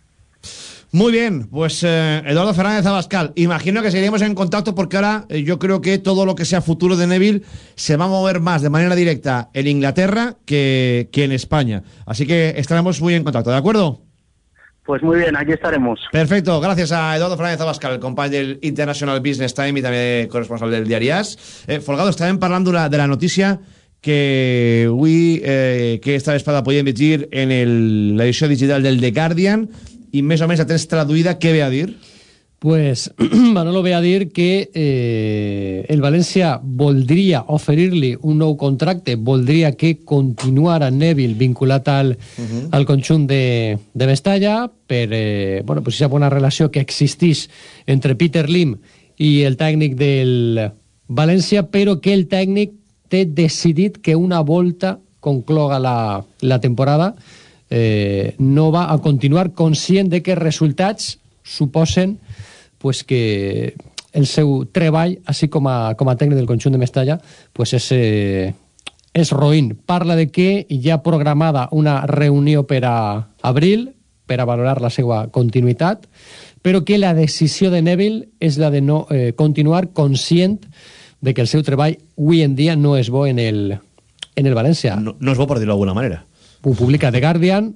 Muy bien, pues eh, Eduardo Fernández Abascal. Imagino que seguiremos en contacto porque ahora eh, yo creo que todo lo que sea futuro de Neville se va a mover más de manera directa en Inglaterra que, que en España. Así que estaremos muy en contacto, ¿de acuerdo? Pues muy bien, aquí estaremos. Perfecto, gracias a Eduardo Fernández Abascal, company del International Business Time i també corresponsal del diari AS. Eh, Folgado, estàvem parlant de la, de la notícia que avui, eh, que esta vesprada podíem llegir en l'edició digital del The Guardian i més o menys la tens traduïda, què ve a dir? Pues Manolo ve a dir que eh, el València voldria oferir-li un nou contracte, voldria que continuara Neville vinculat al, uh -huh. al conjunt de, de Mestalla per eh, bueno, pues, bona relació que existís entre Peter Lim i el tècnic del València, però que el tècnic té decidit que una volta concloga la, la temporada eh, no va a continuar conscient de que els resultats suposen pues que el seu treball, així com a, com a tècnic del conjunt de Mestalla, pues és, eh, és roïn. Parla de que hi ha programada una reunió per a abril per a valorar la seva continuïtat, però que la decisió de Neville és la de no eh, continuar conscient de que el seu treball avui en dia no és bo en el, en el València. No, no és bo per dir-ho d'alguna manera. Ho publica The Guardian,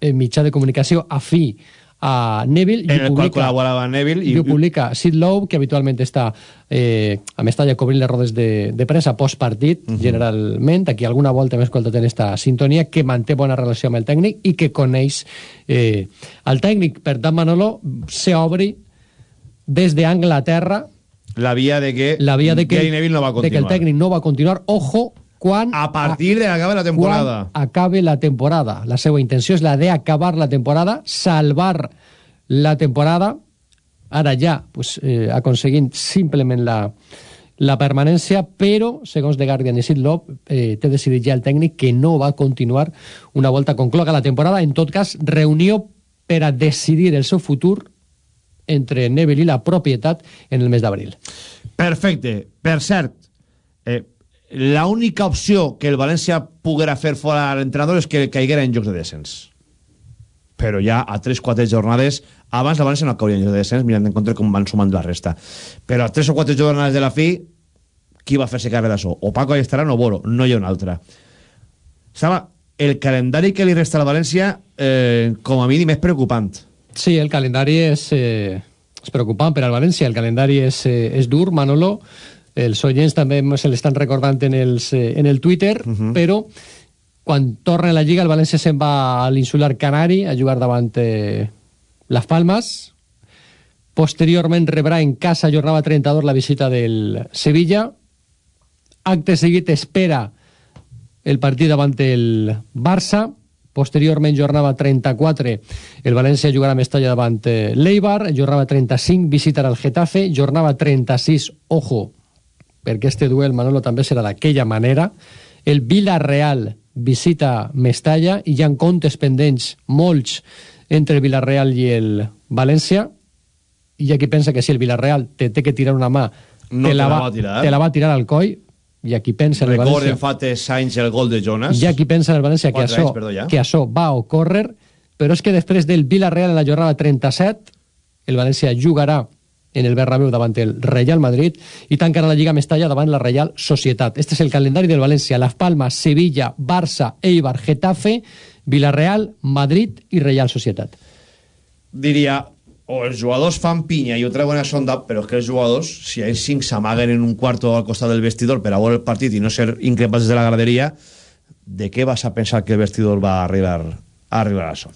en mitjà de comunicació afí a Neville, En el qual col·laborava Neville i, i- ho publica Sid Lowe, que habitualment està eh, a Mestalla cobrint les rodes de, de pressa postpartit, uh -huh. generalment, aquí alguna volta hem escoltat en esta sintonia, que manté bona relació amb el tècnic i que coneix eh, el tècnic. Per tant, Manolo, s'obri des d'Anglaterra La via de que, la via de que, Gary Neville no va de que el continuar. tècnic no va continuar. Ojo, quan... A partir de que acabe la temporada. Quan acabe la temporada. La seva intenció és la d'acabar la temporada, salvar la temporada, ara ja pues, eh, aconseguint simplement la, la permanència, però, segons The Guardian i Sid Loeb, eh, té decidit ja el tècnic que no va continuar una volta concloga la temporada. En tot cas, reunió per a decidir el seu futur entre Neville i la propietat en el mes d'abril. Perfecte. Per cert, eh, la única opció que el València poguera fer fora l'entrenador és que caiguera en jocs de descens. Però ja a 3-4 jornades abans la València no cauria en de descens mirant en compte com van sumant la resta. Però a tres o quatre jornades de la fi qui va fer-se càrrec d'això? O Paco Ayestarán o Boro, no hi ha una altra. Saba, el calendari que li resta a la València eh, com a mínim és preocupant. Sí, el calendari és, eh, és preocupant per al València, el calendari és, eh, és dur, Manolo, els oients també se l'estan recordant en, els, eh, en el Twitter, uh -huh. però quan torna a la Lliga el València se'n va a l'insular Canari a jugar davant eh, les Palmes, posteriorment rebrà en casa jornada 32 la visita del Sevilla, acte seguit espera el partit davant el Barça, posteriorment jornada 34 el València jugarà a Mestalla davant eh, l'Eibar, jornada 35 visitarà el Getafe, jornada 36 ojo, perquè este duel Manolo també serà d'aquella manera. El Villarreal visita Mestalla i hi ha comptes pendents molts entre el Villarreal i el València. I hi ha qui pensa que si el Villarreal te té que tirar una mà No te, la va, va tirar. te la va tirar al coll i aquí pensa en el recorden València. fa tres anys el gol de Jonas. Hi ha qui pensa en el València que això, anys, perdó, ja. que això va ocórrer, però és que després del Villarreal en la jornada 37, el València jugarà en el Bernabéu davant el Real Madrid i tancarà la Lliga Mestalla davant la Real Societat. Este és el calendari del València. Las Palmas, Sevilla, Barça, Eibar, Getafe, Villarreal, Madrid i Real Societat. diria o els jugadors fan pinya i ho treuen a sonda, però és que els jugadors, si ells cinc s'amaguen en un quarto al costat del vestidor per a veure el partit i no ser increpats des de la graderia, de què vas a pensar que el vestidor va arribar a arribar a això?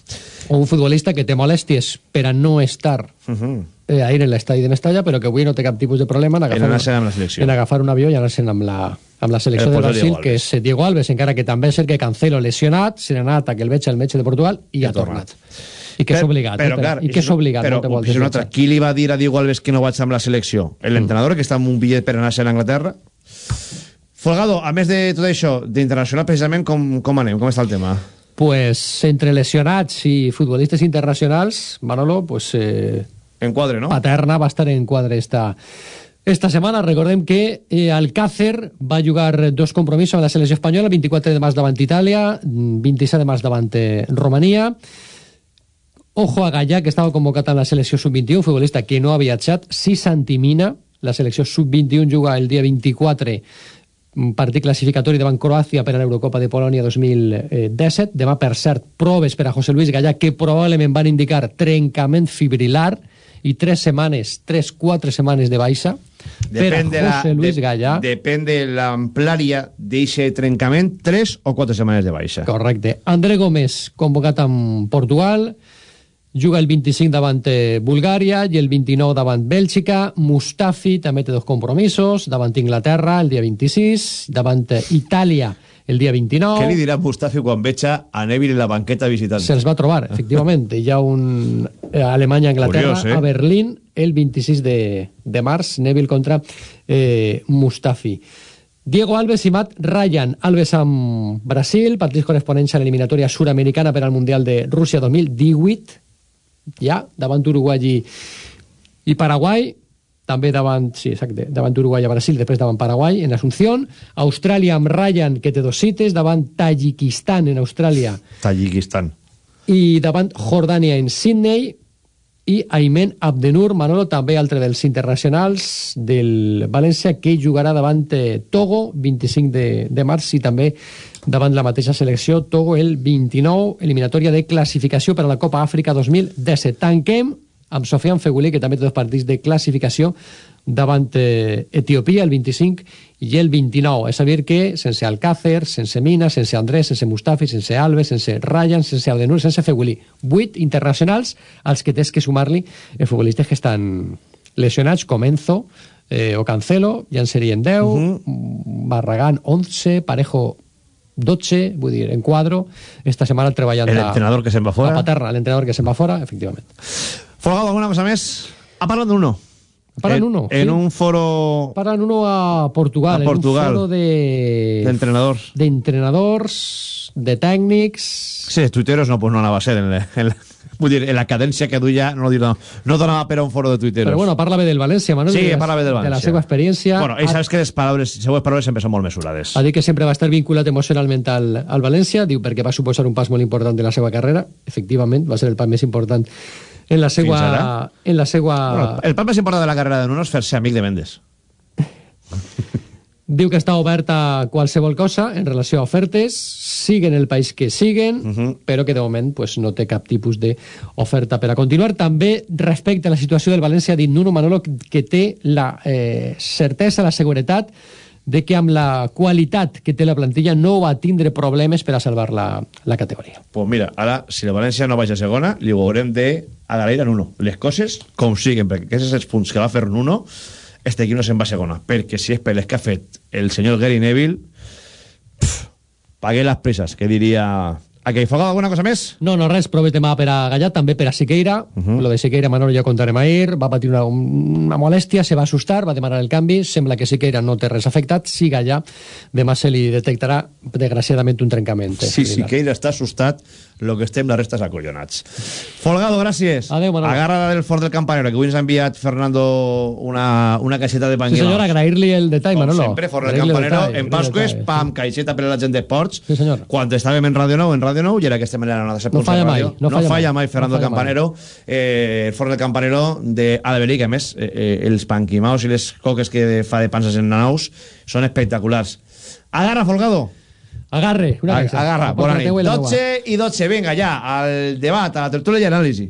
O un futbolista que té molèsties per a no estar Uh -huh. eh, ahir en l'estadi de Mestalla, però que avui no té cap tipus de problema en agafar, En amb la selecció. en agafar un avió i anar-se'n amb la, amb la selecció El de Brasil, que és Diego Alves, encara que també és cert que Cancelo lesionat, se n'ha anat a que el veig el metge de Portugal i ha tornat. I que és obligat. Però, eh, clar, I que és obligat. Però, no però una altra. Qui li va dir a Diego Alves que no vaig amb la selecció? L'entrenador que està amb un bitllet per anar-se'n a Anglaterra? Folgado, a més de tot això, d'internacional, precisament, com, com anem? Com està el tema? Pues entre lesionats i futbolistes internacionals, Manolo, pues... Eh, en quadre, no? Paterna va estar en quadre esta, esta setmana. Recordem que eh, Alcácer va jugar dos compromisos amb la selecció espanyola, 24 de març davant Itàlia, 27 de març davant eh, Romania. Ojo a Gallà, que estava convocat en la selecció sub-21, futbolista que no ha viatjat. Si Santimina, la selecció sub-21 juga el dia 24 un partit classificatori davant Croàcia per a l'Eurocopa de Polònia 2017. Demà, per cert, proves per a José Luis Gallà que probablement van indicar trencament fibrilar i tres setmanes, tres, quatre setmanes de baixa per a Depèn de la, José Luis de, Gallà. depèn de l'amplària d'eixe trencament, 3 o 4 setmanes de baixa. Correcte. André Gómez, convocat amb Portugal, juga el 25 davant eh, Bulgària i el 29 davant Bèlgica. Mustafi també té dos compromisos, davant Inglaterra el dia 26, davant eh, Itàlia el dia 29. Què li dirà Mustafi quan veja a Neville en la banqueta visitant? Se'ls va trobar, efectivament. Hi ha un eh, Alemanya-Anglaterra eh? a Berlín el 26 de, de març, Neville contra eh, Mustafi. Diego Alves i Matt Ryan. Alves amb Brasil, partits corresponents a l'eliminatòria sud-americana per al Mundial de Rússia 2018, ja, davant Uruguai i, i Paraguai, també davant, sí, exacte, davant Uruguai a Brasil, després davant Paraguai, en Asunción, Austràlia amb Ryan, que té dos cites, davant Tajikistan en Austràlia, Tajikistan. i davant Jordània en Sydney i Aymen Abdenur, Manolo, també altre dels internacionals del València, que jugarà davant eh, Togo, 25 de, de març, i també davant la mateixa selecció, Togo el 29, eliminatòria de classificació per a la Copa Àfrica 2017. Tanquem amb Sofian Fegulí, que també té dos partits de classificació davant eh, Etiopia el 25 i el 29. És a dir que sense Alcácer, sense Mina, sense Andrés, sense Mustafi, sense Alves, sense Ryan, sense Abdenur, sense Fegulí. Vuit internacionals als que tens que sumar-li eh, futbolistes que estan lesionats, com Enzo eh, o Cancelo, ja en serien 10, uh -huh. Barragán 11, Parejo 12, vull dir, en quadro, esta setmana treballant El entrenador que se'n va fora. a Paterna, l'entrenador que se'n va fora, efectivament. Folgado, alguna cosa més? Ha parlat d'uno. Parlant En- uno, En sí. un foro Parlant uno a Portugal, A Portugal. en un foro de... d'entrenadors. d'entrenadors, de tècnics... Sí, tuiteros no, pues no anava a ser. En la, en la, vull dir, en la cadència que duia, no, dir, no, no donava per a un foro de tuiteros. Però bueno, parla bé del València, Manuel. Sí, de parla bé del De la València. seva experiència. Bueno, i saps que les paraules, les seues paraules sempre són molt mesurades. Ha dit que sempre va estar vinculat emocionalment al, al València, diu perquè va suposar un pas molt important de la seva carrera. Efectivament, va ser el pas més important en la seva... En la seva... Bueno, el part més important de la carrera de Nuno és fer-se amic de Mendes. Diu que està oberta a qualsevol cosa en relació a ofertes, siguen el país que siguen, uh -huh. però que de moment pues, no té cap tipus d'oferta per a continuar. També respecte a la situació del València, dit Nuno Manolo que té la eh, certesa, la seguretat de que amb la qualitat que té la plantilla no va tindre problemes per a salvar la, la categoria. Pues mira, ara, si el València no baixa a segona, li ho haurem d'agrair a Nuno. Les coses com siguen, perquè aquests són els punts que va fer Nuno, este equip no se'n va a segona. Perquè si és per les que ha fet el senyor Gary Neville, pff, pagué les prises, que diria... A que hi alguna cosa més? No, no res, proves demà per a Gallat, també per a Siqueira. Uh -huh. Lo de Siqueira, Manolo, ja contarem ahir. Va patir una, una molèstia, se va assustar, va demanar el canvi. Sembla que Siqueira no té res afectat. Si Gallà, demà se li detectarà, desgraciadament, un trencament. Sí, Siqueira està assustat, lo que estem la resta és acollonats. Folgado, gràcies. Adéu, Manolo. Agarra del fort del campanero, que avui ens ha enviat Fernando una, una caixeta de Sí, panguila. senyor, agrair-li el detall, Com Manolo. sempre, fort del campanero, detall, en Pasques, detall. pam, caixeta per a la gent d'esports. Sí, senyor. Quan estàvem en Radio Nou, en Radio Nou, i era aquesta manera no, No falla mai, no no, falla mai. mai, Fernando No falla Campanero, eh, el fort del campanero de Alberí, que a més, eh, eh, els panquimaos i les coques que fa de panses en naus són espectaculars. Agarra, Folgado. Agarre, Agarra, por Doche y Doche, venga ya, al debate, a la tertulia y análisis.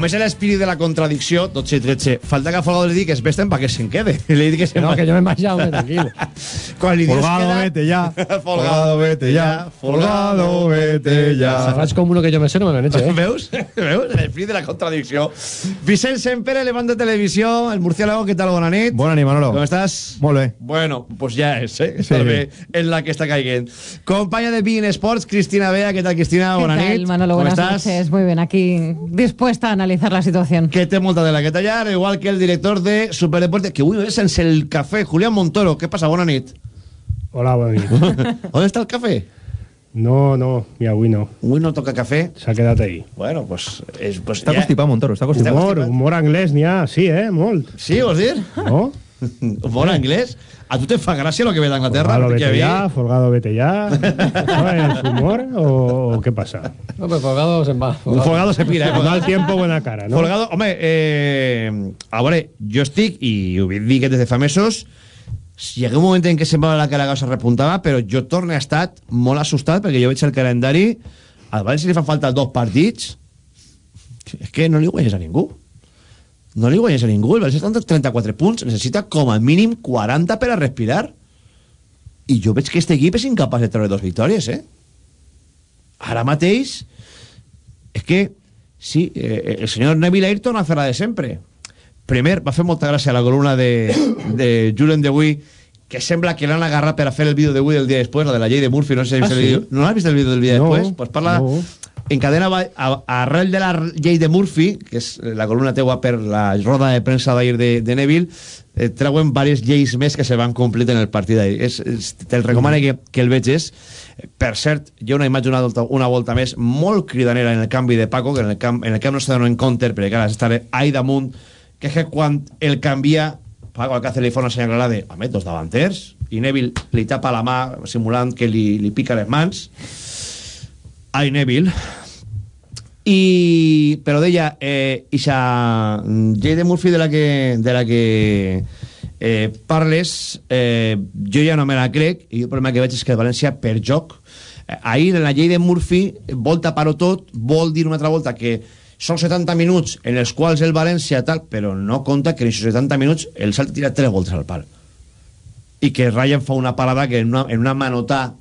Com és l'espírit de la contradicció, 12 i 13, falta que a Folgado li digui que es vesten perquè se'n quede. Li dic que se'n No, que yo me he marchado, hombre, tranquilo. Quan li dius Folgado, queda... vete ya. Folgado, vete ya. Folgado, vete ya. Faig com uno que yo me sé, no me lo han hecho, eh? Veus? Veus? L'espírit de la contradicció. Vicent Sempre, Levante Televisió, el murciélago, què tal? Bona nit. Bona nit, Manolo. Com estàs? Molt bé. Bueno, pues ja és, eh? Sí. Sí. bé en la que està caient. Companya de Bein Sports, Cristina Bea. ¿Qué tal, Cristina? ¿Qué Bona tal, nit. Manolo? ¿Cómo Buenas estás? noches. Muy bien, aquí dispuesta a analizar la situación. Que té molta de la que tallar, igual que el director de Superdeporte, que avui és sense el cafè, Julián Montoro. Què passa? Bona nit. Hola, bona nit. On està el cafè? No, no, i avui no. Avui no toca cafè? S'ha quedat ahí. Bueno, pues... És, pues Està constipat, Montoro, està Humor, humor anglès n'hi ha, sí, eh? Molt. Sí, vols dir? No? Humor anglès? A tu te fa gràcia lo que ve d'Anglaterra? Folgado vete ya, Folgado vete ya. ¿No es humor o, o qué pasa? No, pero Folgado se va. Un Folgado se pira, eh? Mal tiempo, buena cara, ¿no? Folgado, home, eh, a veure, jo estic, i ho dic des de fa mesos, hi hagué un moment en què semblava la que la cosa repuntava, però jo torno a estar molt assustat perquè jo veig el calendari, al València li fan falta dos partits, és que no li guanyes a ningú. No li guanyes a ningú, el València està amb 34 punts, necessita com a mínim 40 per a respirar. I jo veig que aquest equip és incapaç de treure dos victòries, eh? Ara mateix, és que, sí, eh, el senyor Neville Ayrton ha fet la de sempre. Primer, va fer molta gràcia la columna de, de Julen Dewey, que sembla que l'han agarrat per a fer el vídeo d'avui del dia després, la de la llei de Murphy, no sé si Ah, has vist el sí? vídeo. No l'has vist el vídeo del dia No, després? Pues parla... no. Encadena va- a- arrel de la llei de Murphy, que és la columna teua per la roda de premsa d'ahir de, de Neville, eh, treuen diverses lleis més que se van complir en el partit d'ahir. Te'l recomano que, que el veges. Per cert, hi ha una imatge una volta, una volta més molt cridanera en el canvi de Paco, que en el camp, en el camp no s'ha donat en compte, perquè clar, estaré ahí damunt, que és que quan el canvia, Paco Alcácer li fa una senyal clara de, home, dos davanters, i Neville li tapa la mà simulant que li, li pica les mans. Ai, Neville. I, però deia, eh, ixa llei de Murphy de la que, de la que eh, parles, eh, jo ja no me la crec, i el problema que veig és que el València, per joc, eh, ahir en la llei de Murphy vol tapar-ho tot, vol dir una altra volta que són 70 minuts en els quals el València tal, però no compta que en aquests 70 minuts el Celta tira 3 voltes al pal i que Ryan fa una parada que en una, en una manota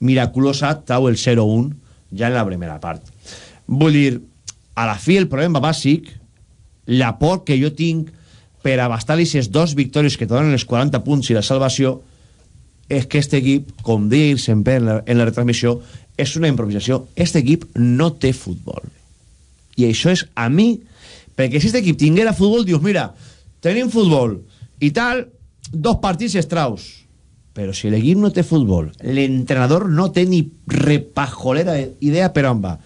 miraculosa trau el 0-1 ja en la primera part vull dir, a la fi el problema bàsic la por que jo tinc per abastar aquestes dos victòries que donen els 40 punts i la salvació és que este equip, com deia sempre en la, en la retransmissió, és una improvisació. Este equip no té futbol. I això és a mi, perquè si este equip tinguera futbol, dius, mira, tenim futbol i tal, dos partits estraus. Però si l'equip no té futbol, l'entrenador no té ni repajolera idea per on va.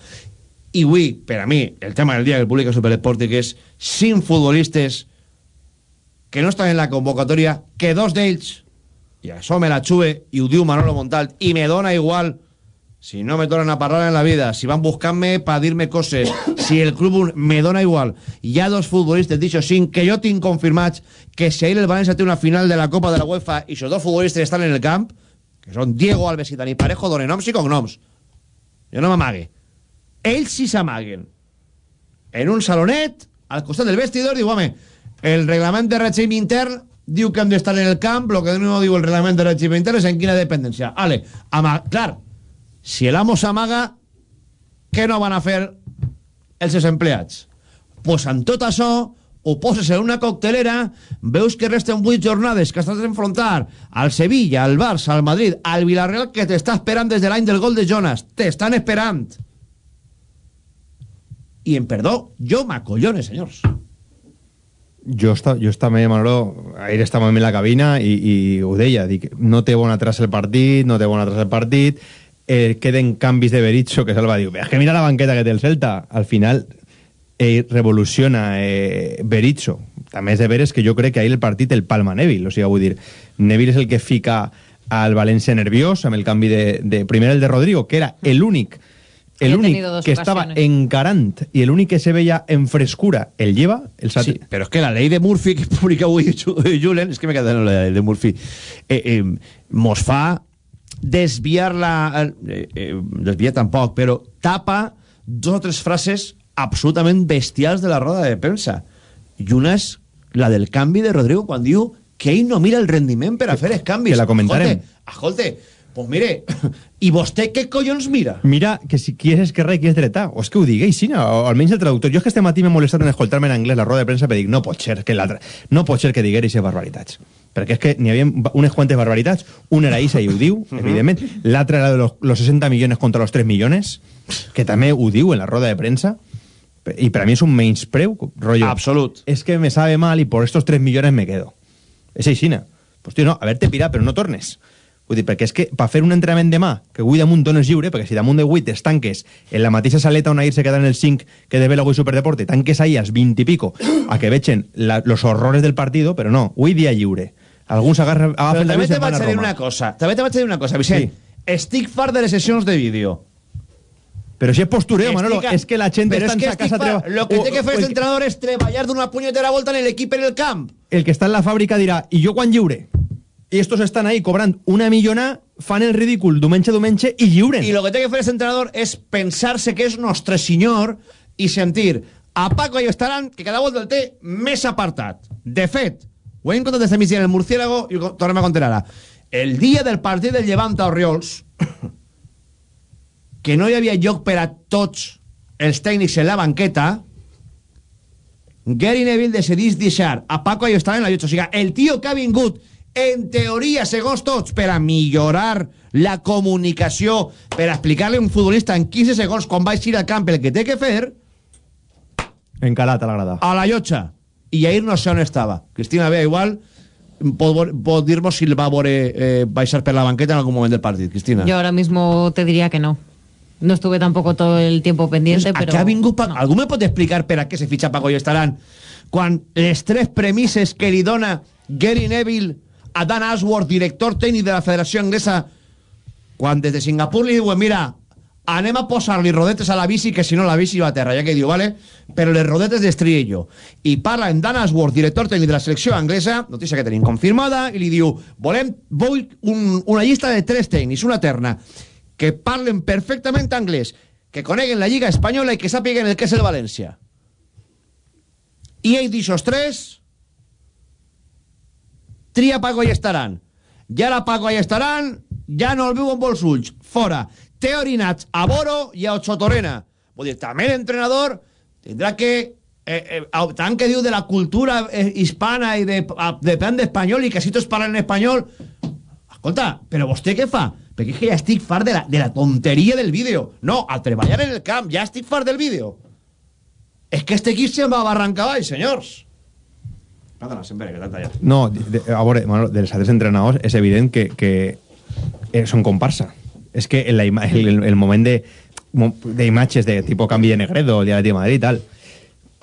I avui, per a mi, el tema del dia que publica Superdeporte, que és cinc futbolistes que no estan en la convocatòria, que dos d'ells i això me la xue, i ho diu Manolo Montal, i me dona igual si no me tornen a parlar en la vida, si van buscant-me per dir-me coses, si el club me dona igual. Hi ha dos futbolistes, dicho sin, que jo tinc confirmats que si ahir el València té una final de la Copa de la UEFA i els dos futbolistes estan en el camp, que són Diego Alves i Dani Parejo, donen noms i cognoms. Jo no m'amague. Ells sí s'amaguen. En un salonet, al costat del vestidor, diu, home, el reglament de règim intern diu que hem d'estar en el camp, el que no diu el reglament de règim intern és en quina dependència. Ale, ama clar, si l'amo s'amaga, què no van a fer els seus empleats? Pues amb tot això, ho poses en una coctelera, veus que resten 8 jornades que estàs d'enfrontar al Sevilla, al Barça, al Madrid, al Villarreal, que t'està esperant des de l'any del gol de Jonas. T'estan esperant. I en perdó, jo m'acollone, senyors. jo, està, jo també, Manolo, ahir estàvem en la cabina i, i ho deia, dic, no té bon atrás el partit, no té bon atrás el partit, eh, queden canvis de Berizzo, que Salva diu, és que mira la banqueta que té el Celta. Al final eh, revoluciona eh, Berizzo. També és de veres que jo crec que ahir el partit el palma Neville, o sigui, vull dir, Neville és el que fica al València nerviós amb el canvi de, de primer el de Rodrigo, que era l'únic el Había únic tenido dos que estaba ocasiones. encarant y el únic que se veía en frescura el lleva el Sati. Sí, pero es que la ley de Murphy que publica Ju- Julen, es que me queda en la ley de Murphy, eh, eh, mos fa desviar la... Eh, eh, desviar tampoc, però tapa dos o tres frases absolutament bestials de la roda de premsa. I una és la del canvi de Rodrigo, quan diu que ell no mira el rendiment per a fer els canvis. que la comentarem. Escolte, escolte, pues mire, i vostè què collons mira? Mira que si qui és esquerra i qui és dreta, o és que ho digui així, o almenys el traductor. Jo és que este matí m'he molestat en escoltar-me en anglès la roda de premsa per dir, no pot ser que no pot ser que aquestes barbaritats. Perquè és que n'hi havia unes quantes barbaritats, una era Isa i ho diu, evidentment, l'altra era de los, los 60 milions contra los 3 milions, que també ho diu en la roda de premsa, i per a mi és un menyspreu, rollo. Absolut. És que me sabe mal y por estos 3 millones me quedo. És aixina. Pues tio, no, haberte pirat, però no tornes. Vull dir, perquè és que per fer un entrenament demà, que avui damunt dones lliure, perquè si damunt de 8 estanques en la mateixa saleta on ahir se queda en el 5 que de avui Superdeporte, tanques ahí als 20 i pico a que la, los horrores del partido, però no, avui dia lliure. Alguns agafen també i te se'n van a Roma. una cosa. També te vaig a dir una cosa, Vicent. Estic fart de les sessions de vídeo. Però si és postureo, Manolo, a- és que la gent està en sa casa... fart. treba- Lo que o- té que fer el- entrenador és treballar d'una punyetera volta en l'equip en el camp. el que està en la fàbrica dirà, i jo quan lliure? I estos estan ahí cobrant una millona, fan el ridícul diumenge a diumenge i lliuren. I lo que té que fer este entrenador és pensar-se que és nostre senyor i sentir a Paco i estaran que cada volta el té més apartat. De fet, ho hem contat des de migdia en el Murciélago i ho tornem a contar ara. El dia del partit del Llevant a Oriols, que no hi havia lloc per a tots els tècnics en la banqueta, Gary Neville decidís deixar a Paco Ayostar en la llotja. O sigui, el tio que ha vingut, en teoria, segons tots, per a millorar la comunicació, per a explicar-li a un futbolista en 15 segons quan va eixir al camp el que té que fer, Encalat a la grada. a la llotja. I ahir no sé on estava. Cristina Bea, igual, pot, pot dir-nos si el va veure eh, baixar per la banqueta en algun moment del partit. Cristina. Yo ahora mismo te diría que no. No estuve tampoco todo el tiempo pendiente, ¿A pero... qué ha vingut Pa- Algú me pot explicar per a què se fitxa Paco Estaran quan les tres premisses que li dona Gary Neville a Dan Ashworth, director tècnic de la Federació Anglesa, quan des de Singapur li diuen, mira, anem a posar-li rodetes a la bici, que si no la bici va a terra, ja que diu, vale? però les rodetes destrié jo. I parla en Dan Ashworth, director tècnic de la selecció anglesa, notícia que tenim confirmada, i li diu, volem, vull un, una llista de tres tècnics, una terna, que parlen perfectament anglès, que coneguen la Lliga Espanyola i que sàpiguen el que és el València. I ell d'aixòs tres, tria Paco i estaran. I ara Paco i estaran, ja no el viu amb molts ulls. Fora. Té orinats a Boro i a Ochotorena. Vull dir, també l'entrenador tindrà que eh, eh, tant que diu de la cultura eh, hispana i de, a- de plan d'espanyol i que si tots parlen en espanyol escolta, però vostè què fa? perquè és que ja estic fart de la, de la tonteria del vídeo no, al treballar en el camp ja estic fart del vídeo és que este equip se'n va a barranca avall, senyors perdona, sempre que t'han tallat No, de, a veure, Manolo, dels altres entrenadors és evident que, que eh, són comparsa. És que ima- el, el moment de de tipus canvi de Negredo, el dia de Madrid i tal,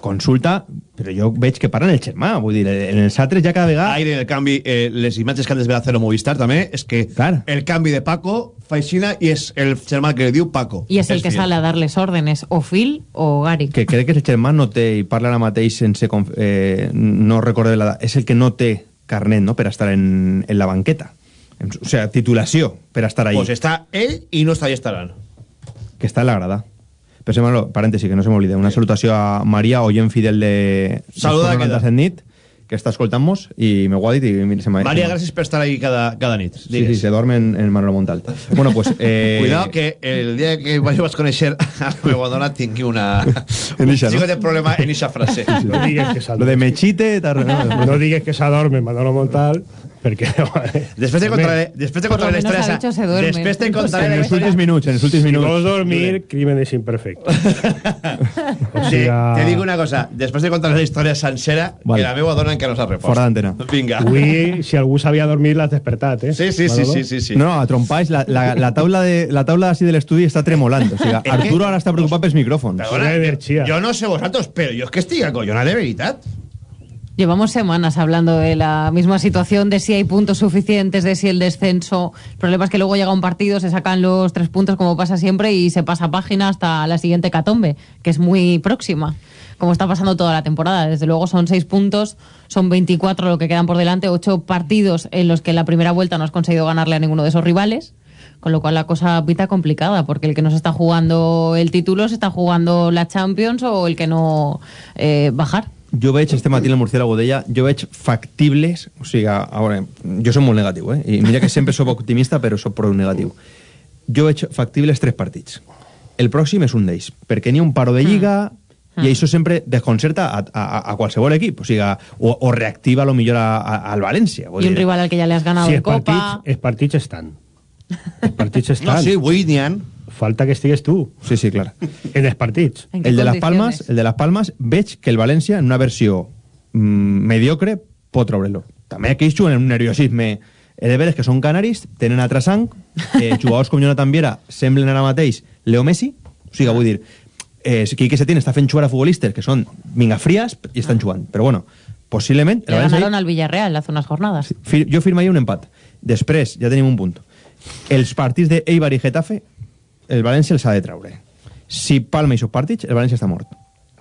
consulta, però jo veig que parlen el germà, vull dir, en els altres ja cada vegada... Aire, el canvi, eh, les imatges que han desvelat Cero Movistar també, és que Clar. el canvi de Paco fa aixina i és el germà que li diu Paco. Y es el que fiel. sale a darles órdenes, o Phil o Gary. que crec que el germà no té, i parla ara mateix sense... conf- Eh, no recordo la és el que no té carnet no, per estar en, en la banqueta. O sea, titulació per estar ahí. Pues està ell i no està i estaran. que està en la grada. Manolo, parèntesi, que no se m'oblide. Una salutació a Maria, oient fidel de... Saluda, queda. 97 nit, que està escoltant-nos, i me ho ha dit i mira, se m'ha... Maria, gràcies per estar ahí cada, cada nit. Sí, sí, se dorme en, en Manolo Montal. Bueno, pues... Eh, Cuidado que el día que vaig vas conèixer a Nuevo Dona tingui una... En ixa, un no? de problema en esa frase. No digues que s'ha Lo de Mechite... tar- no, no digues que s'adorme Manolo Montal, perquè... Després te contaré, després te contaré la historia. esa-. Després te contaré en la els últims minuts, en els últims Si minuts. vols dormir, crímenes imperfectos. O Te, siga- te dic una cosa, després de contar la història sencera, Vale. que la meva dona encara no s'ha repost. Fora d'antena. Vinga. Avui, si algú s'havia dormit, l'has despertat, eh? Sí, sí, sí, sí, sí, sí. No, a trompais, la, la, la taula de, la taula así del estudi està tremolant. O sigui, Arturo ara està preocupat pels micròfons. Perdona, jo no sé vosotros, pero yo es que estic acollonat de veritat. Llevamos semanas hablando de la misma situación, de si hay puntos suficientes, de si el descenso. El problema es que luego llega un partido, se sacan los tres puntos como pasa siempre y se pasa página hasta la siguiente catombe, que es muy próxima, como está pasando toda la temporada. Desde luego son seis puntos, son 24 lo que quedan por delante, ocho partidos en los que en la primera vuelta no has conseguido ganarle a ninguno de esos rivales. Con lo cual la cosa pita complicada, porque el que no se está jugando el título se está jugando la Champions o el que no eh, bajar. Jo veig, este matí el Murciélago deia, jo veig factibles, o sigui, a veure, jo soc molt negatiu, eh? I mira que sempre soc optimista, però soc prou negatiu. Jo veig factibles tres partits. El pròxim és un d'ells, perquè n'hi ha un paro de lliga i això sempre desconcerta a, a, a qualsevol equip, o sigui, o, o reactiva lo millor a, a, al València. Vull Y un dir, rival al que ya le has ganado Si en partits, Copa. els partits estan. Els partits estan. No, sí, avui n'hi ha. Falta que estigues tu Sí, sí, clar. en els partits. ¿En El de, las condiciones? Palmas, el de Las Palmas veig que el València, en una versió mm, mediocre, pot treure-lo. També aquells juguen en un nerviosisme He de veres que són canaris, tenen altra sang, eh, jugadors com Jonathan Viera semblen ara mateix Leo Messi, o sigui, vull dir, eh, Quique Setién està fent jugar a futbolistes que són minga frías i estan jugant, però bueno, possiblement... el Le ganaron al Villarreal hace unas jornadas. Fir- jo firmaria un empat. Després, ja tenim un punt. Els partits de Eibar i Getafe, el València els ha de treure. Si palma aquests partits, el València està mort.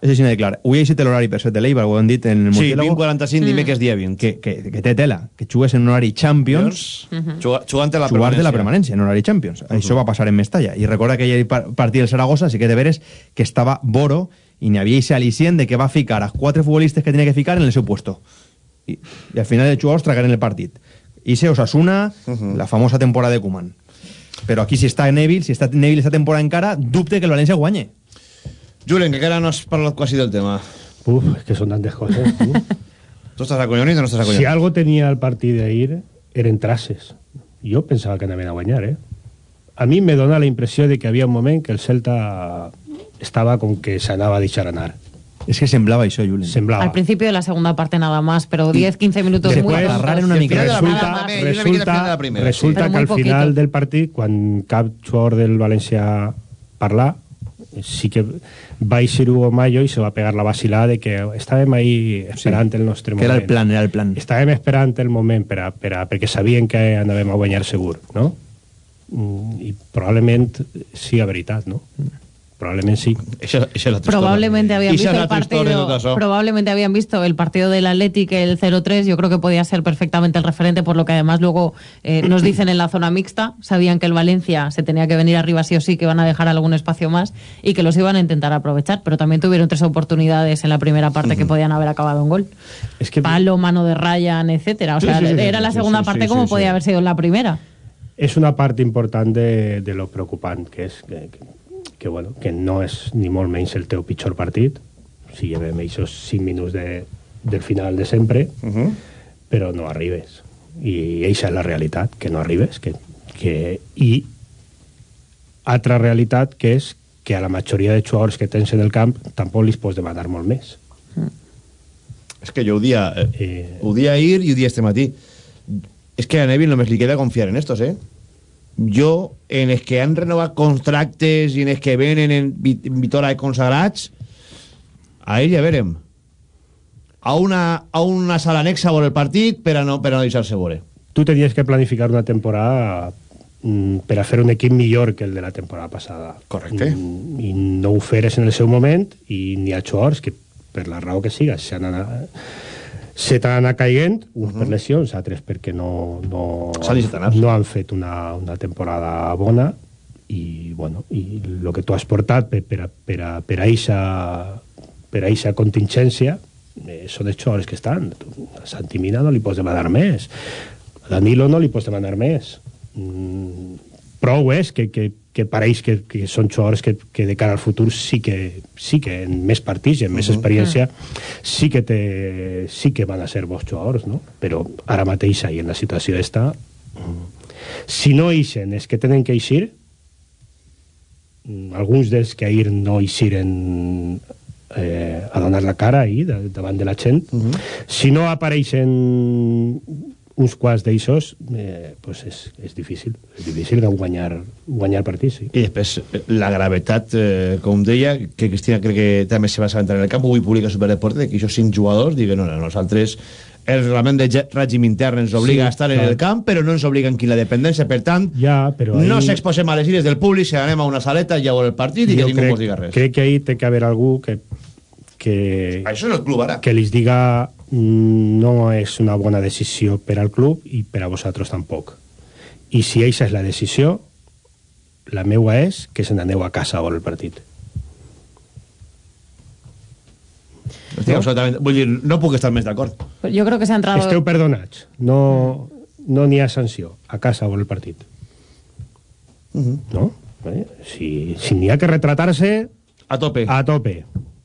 És així de clar. Avui ha eixit l'horari per set de l'Eibar, ho hem dit en el Sí, Murciélago. 20.45, dimecres dia 20. Que, que, que té tela, que jugues en un horari Champions, Juga- Jugant a la jugar de la permanència. permanència en horari Champions. Això va passar en Mestalla. I recorda que aquell par- partit del Saragossa sí que de veres que estava Boro i n'hi havia ese al·licient de que va ficar a quatre futbolistes que tenia que ficar en el seu puesto. I, i al final els jugadors tragaren el partit. Ise Osasuna, la famosa temporada de Koeman. Però aquí si està Neville, si està Neville esta temporada encara, dubte que el València guanye. Julen, que encara no has parlat quasi del tema. Uf, es que son tantas cosas. tú. Tu estàs acollonit o no estàs si acollonit? algo tenía el partido de ir, eren traces. Jo pensava que anaven a guanyar, eh? A mi me dona la impressió de que havia un moment que el Celta estava com que s'anava a deixar anar. És que semblava això, Julen. Semblava. Al principio de la segunda parte nada más, pero 10-15 minutos Después, muy una mica. resulta, más. Y una de resulta, resulta sí. que Pero al final del partit, quan cap jugador del València parlar, sí que va eixir Hugo Mayo i se va pegar la vacilada de que estàvem ahí esperant el nostre Que moment. era el plan, era el plan. Estàvem esperant el moment per a, per a, perquè sabien que anàvem a guanyar segur, no? Mm, I probablement sí, a veritat, no? Probablemente sí. Es la Probablemente habían visto es el partido. Probablemente habían visto el partido del Athletic, el 0-3. Yo creo que podía ser perfectamente el referente, por lo que además luego eh, nos dicen en la zona mixta. Sabían que el Valencia se tenía que venir arriba sí o sí, que van a dejar algún espacio más y que los iban a intentar aprovechar. Pero también tuvieron tres oportunidades en la primera parte que podían haber acabado en gol. Es que Palo, mano de Ryan, etcétera. O Sí, sea, sí, sí, era sí, la segunda sí, parte sí, como sí, podía sí. haber sido la primera. és una part important de, de lo preocupant que que, que, que, bueno, que no és ni molt menys el teu pitjor partit si llevem aquests 5 minuts de, del final de sempre uh -huh. però no arribes i eixa és la realitat, que no arribes que, que, i altra realitat que és que a la majoria de jugadors que tens en el camp tampoc li pots demanar molt més És que jo ho dia, eh, ho dia ahir i ho dia este matí. És que a Neville només li queda confiar en estos, eh? Jo, en els que han renovat contractes i en els que venen en, vi- en Vitora de consagrats, a ells ja verem. A una, a una sala anexa a veure el partit per a no, per a no deixar-se veure. tu tenies que planificar una temporada mm, per a fer un equip millor que el de la temporada passada. Correcte. Mm, I no ho feres en el seu moment i n'hi ha jugadors que, per la raó que siga, s'han anat se t'han anat caient, uns per lesions, altres perquè no, no, no han fet una, una temporada bona i, bueno, i el que tu has portat per, per, per, a, per, a, eixa, per a eixa contingència eh, són els jugadors que estan. A Santi Mina no li pots demanar més. A Danilo no li pots demanar més. Mm, prou és que, que, que pareix que, que són jugadors que, que de cara al futur sí que, sí que en més partits i en més experiència sí que, te, sí que van a ser bons jugadors, no? Però ara mateix i en la situació esta mm, si no ixen és que tenen que eixir mm, alguns dels que ahir no eixiren eh, a donar la cara ahir davant de la gent si no apareixen uns quants d'eixos eh, pues és, és difícil és difícil guanyar, guanyar partits sí. I després, eh, la gravetat, eh, com deia, que Cristina crec que també se va assabentar en el camp, avui publica Superdeporte, que aquests cinc jugadors diguen, no, no, nosaltres el reglament de règim intern ens obliga Sí, a estar en clar. el camp, però no ens obliga en la dependència, per tant, ja, però no ahí- s'exposem a les ires del públic, si anem a una saleta i a veure el partit i que Jo ningú crec, ens diga res. crec que ahir té que haver algú que, que, Això és el club, ara. que li diga no és una bona decisió per al club i per a vosaltres tampoc. I si eixa és la decisió, la meua és que se n'aneu a casa a veure el partit. Estic absolutament... Vull dir, no puc estar més d'acord. Yo creo que se ha entrado. Esteu perdonats. No no n'hi ha sanció. A casa a veure el partit. No? Eh? Si, si n'hi ha que retratar-se... A tope. A tope.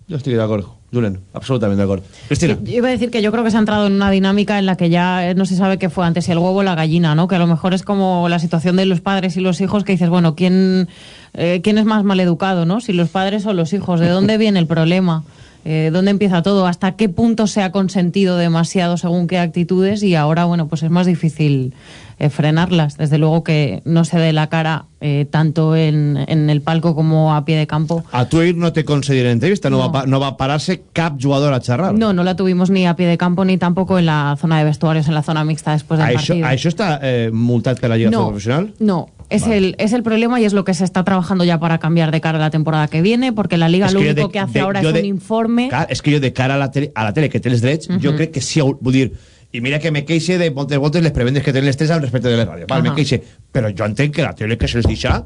Jo estic d'acord, Julen, absolutament d'acord. Cristina. Yo iba a decir que yo creo que se ha entrado en una dinámica en la que ya eh, no se sabe qué fue antes, si el huevo o la gallina, ¿no? Que a lo mejor es como la situación de los padres y los hijos que dices, bueno, ¿quién, eh, ¿quién es más maleducado, no? Si los padres o los hijos, ¿de dónde viene el problema? Eh, ¿Dónde empieza todo? ¿Hasta qué punto se ha consentido demasiado según qué actitudes? Y ahora, bueno, pues es más difícil eh, frenarlas. Desde luego que no se dé la cara eh, tanto en, en el palco como a pie de campo. A ahir no te concedieron entrevista, no, Va, pa- no va parar-se cap jugador a xerrar. No, no la tuvimos ni a pie de campo ni tampoco en la zona de vestuarios, en la zona mixta después del Això, partido. això està eh, multat per la Lliga No. Professional? No, es, el, es el problema y es lo que se está trabajando ya para cambiar de cara a la temporada que viene, porque la liga lo que jo único de- que hace de- ahora jo es de- un informe. És que jo de cara a la tele, a la tele que té els drets, jo Mhm. crec que sí, vull dir, i mira que me queixe de moltes voltes les prebendes que tenen les tres al respecte de les ràdios. Val, me Ajá. queixe, però jo entenc que la tele que se'ls deixa,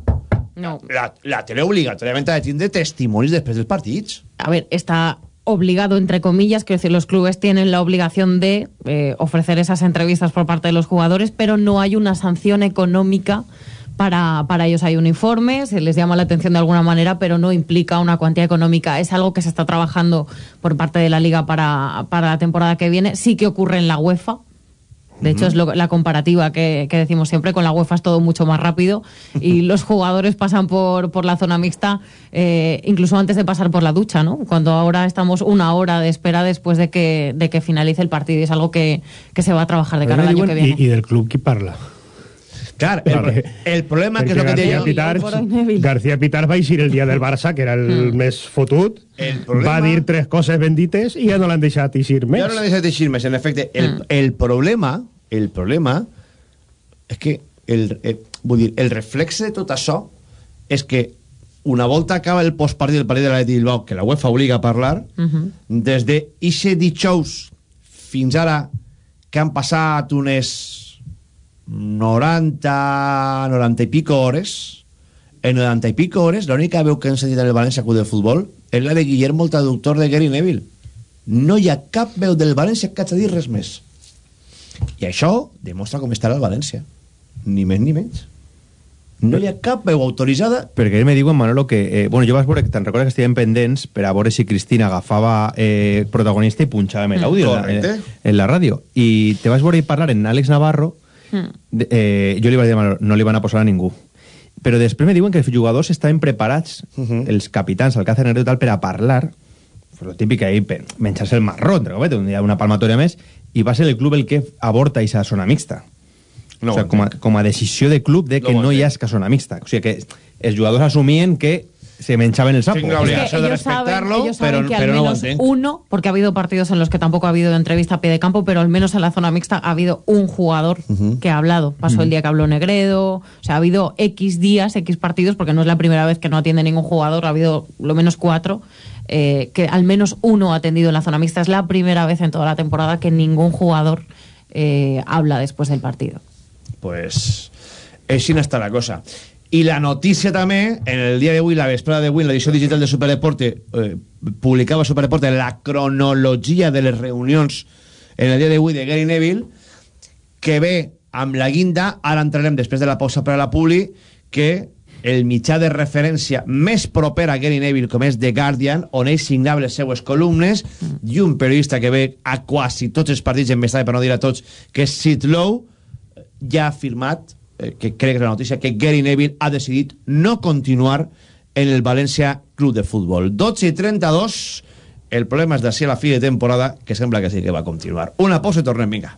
No. la, la tele obligatòriament ha de tindre testimonis després dels partits. a ver, está obligado, entre comillas, quiero decir, los clubes tienen la obligación de eh, ofrecer esas entrevistas por parte de los jugadores, pero no hay una sanción económica para, para ellos. Hay un informe, se les llama la atención de alguna manera, pero no implica una cuantía económica. Es algo que se está trabajando por parte de la liga para, para la temporada que viene. Sí que ocurre en la UEFA. De hecho, es lo- la comparativa que, que decimos siempre. Con la UEFA es todo mucho más rápido y los jugadores pasan por, por la zona mixta eh, incluso antes de pasar por la ducha, ¿no? Cuando ahora estamos una hora de espera después de que, de que finalice el partido y es algo que, que se va a trabajar de cara al año que viene. I, I del club qui parla? Clar, el, el problema que és el que deia... Pitar, Por hoy, Neville. García Pitar va eixir el dia del Barça, que era el Mm. més fotut, El problema- va dir tres coses bendites i ja no l'han deixat eixir més. Ja no l'ha deixat eixir més, en efecte. El, Mm. el problema, el problema és que el, el, vull dir, el reflexe de tot això és que una volta acaba el postpartit del partit de l'Atleti Bilbao, que la UEFA obliga a parlar, Uh -huh. des de ixe dijous fins ara, que han passat unes 90, 90 i pico hores, en 90 i pico hores, l'única veu que hem sentit en el València Club de Futbol és la de Guillermo, el traductor de Gary Neville. No hi ha cap veu del València que hagi de dir res més. I això demostra com estarà el València. Ni més ni menys. No hi ha cap veu autoritzada Perquè ell me diuen, Manolo, que... Eh, bueno, jo vas veure, te'n recordes que estiguem pendents per a veure si Cristina agafava eh, protagonista i punxàvem Mm, l'àudio en, la- correcte. en, en la ràdio. I te vas veure parlar en Àlex Navarro, de, eh, jo li vaig dir no li van a posar a ningú. Però després me diuen que els jugadors estaven preparats, els capitans, Alcácer Negre i tal, per a parlar, lo típic ahí, menjar-se el marró, entre cometes, un dia una palmatòria més, i va ser el club el que aborta aquesta zona mixta. No o sigui, com a, com a decisió de club de que No no, hi ha zona mixta. O sigui que els jugadors assumien que se menjaven el sapo. La obligación de respetarlo, saben pero, que pero al menos uno, porque ha habido partidos en los que tampoco ha habido entrevista a pie de campo, pero al menos en la zona mixta ha habido un jugador que ha hablado. Pasó el día que habló Negredo, o sea, ha habido X días, X partidos, porque no es la primera vez que no atiende ningún jugador, ha habido lo menos cuatro, eh, que al menos uno ha atendido en la zona mixta. Es la primera vez en toda la temporada que ningún jugador eh, habla después del partido. pues així està la cosa i la notícia també en el dia d'avui, la vesprada d'avui l'edició digital de Superdeporte eh, publicava Superdeporte la cronologia de les reunions en el dia d'avui de Gary Neville que ve amb la guinda ara entrarem després de la pausa per a la publi que el mitjà de referència més proper a Gary Neville com és The Guardian on ell signava les seues columnes i un periodista que ve a quasi tots els partits en Mestalla per no dir a tots que és Sid Lowe ja ha afirmat, eh, que crec que és la notícia, que Gary Neville ha decidit no continuar en el València Club de Futbol. 12 i 32, el problema és d'ací a la fi de temporada, que sembla que sí que va continuar. Una pausa i tornem, vinga.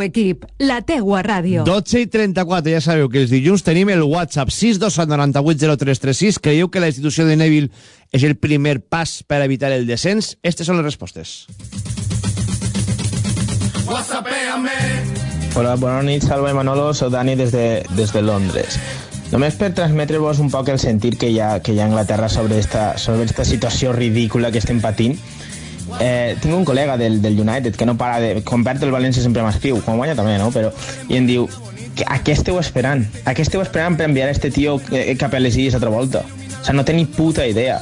equip, la teua ràdio. 12 i 34, ja sabeu que els dilluns tenim el WhatsApp 627980336. Creieu que la institució de Neville és el primer pas per evitar el descens? Estes són les respostes. Hola, bona nit, Salva i Manolo, soc Dani des de, des de Londres. Només per transmetre-vos un poc el sentir que hi ha, que hi ha a Anglaterra sobre esta, sobre esta situació ridícula que estem patint. Eh, tinc un col·lega del, del United que no para de... Quan perd el València sempre m'escriu, quan guanya també, no? Però, I em diu, a què esteu esperant? A què esteu esperant per enviar este tio eh, cap a les illes altra volta? O sigui, no té ni puta idea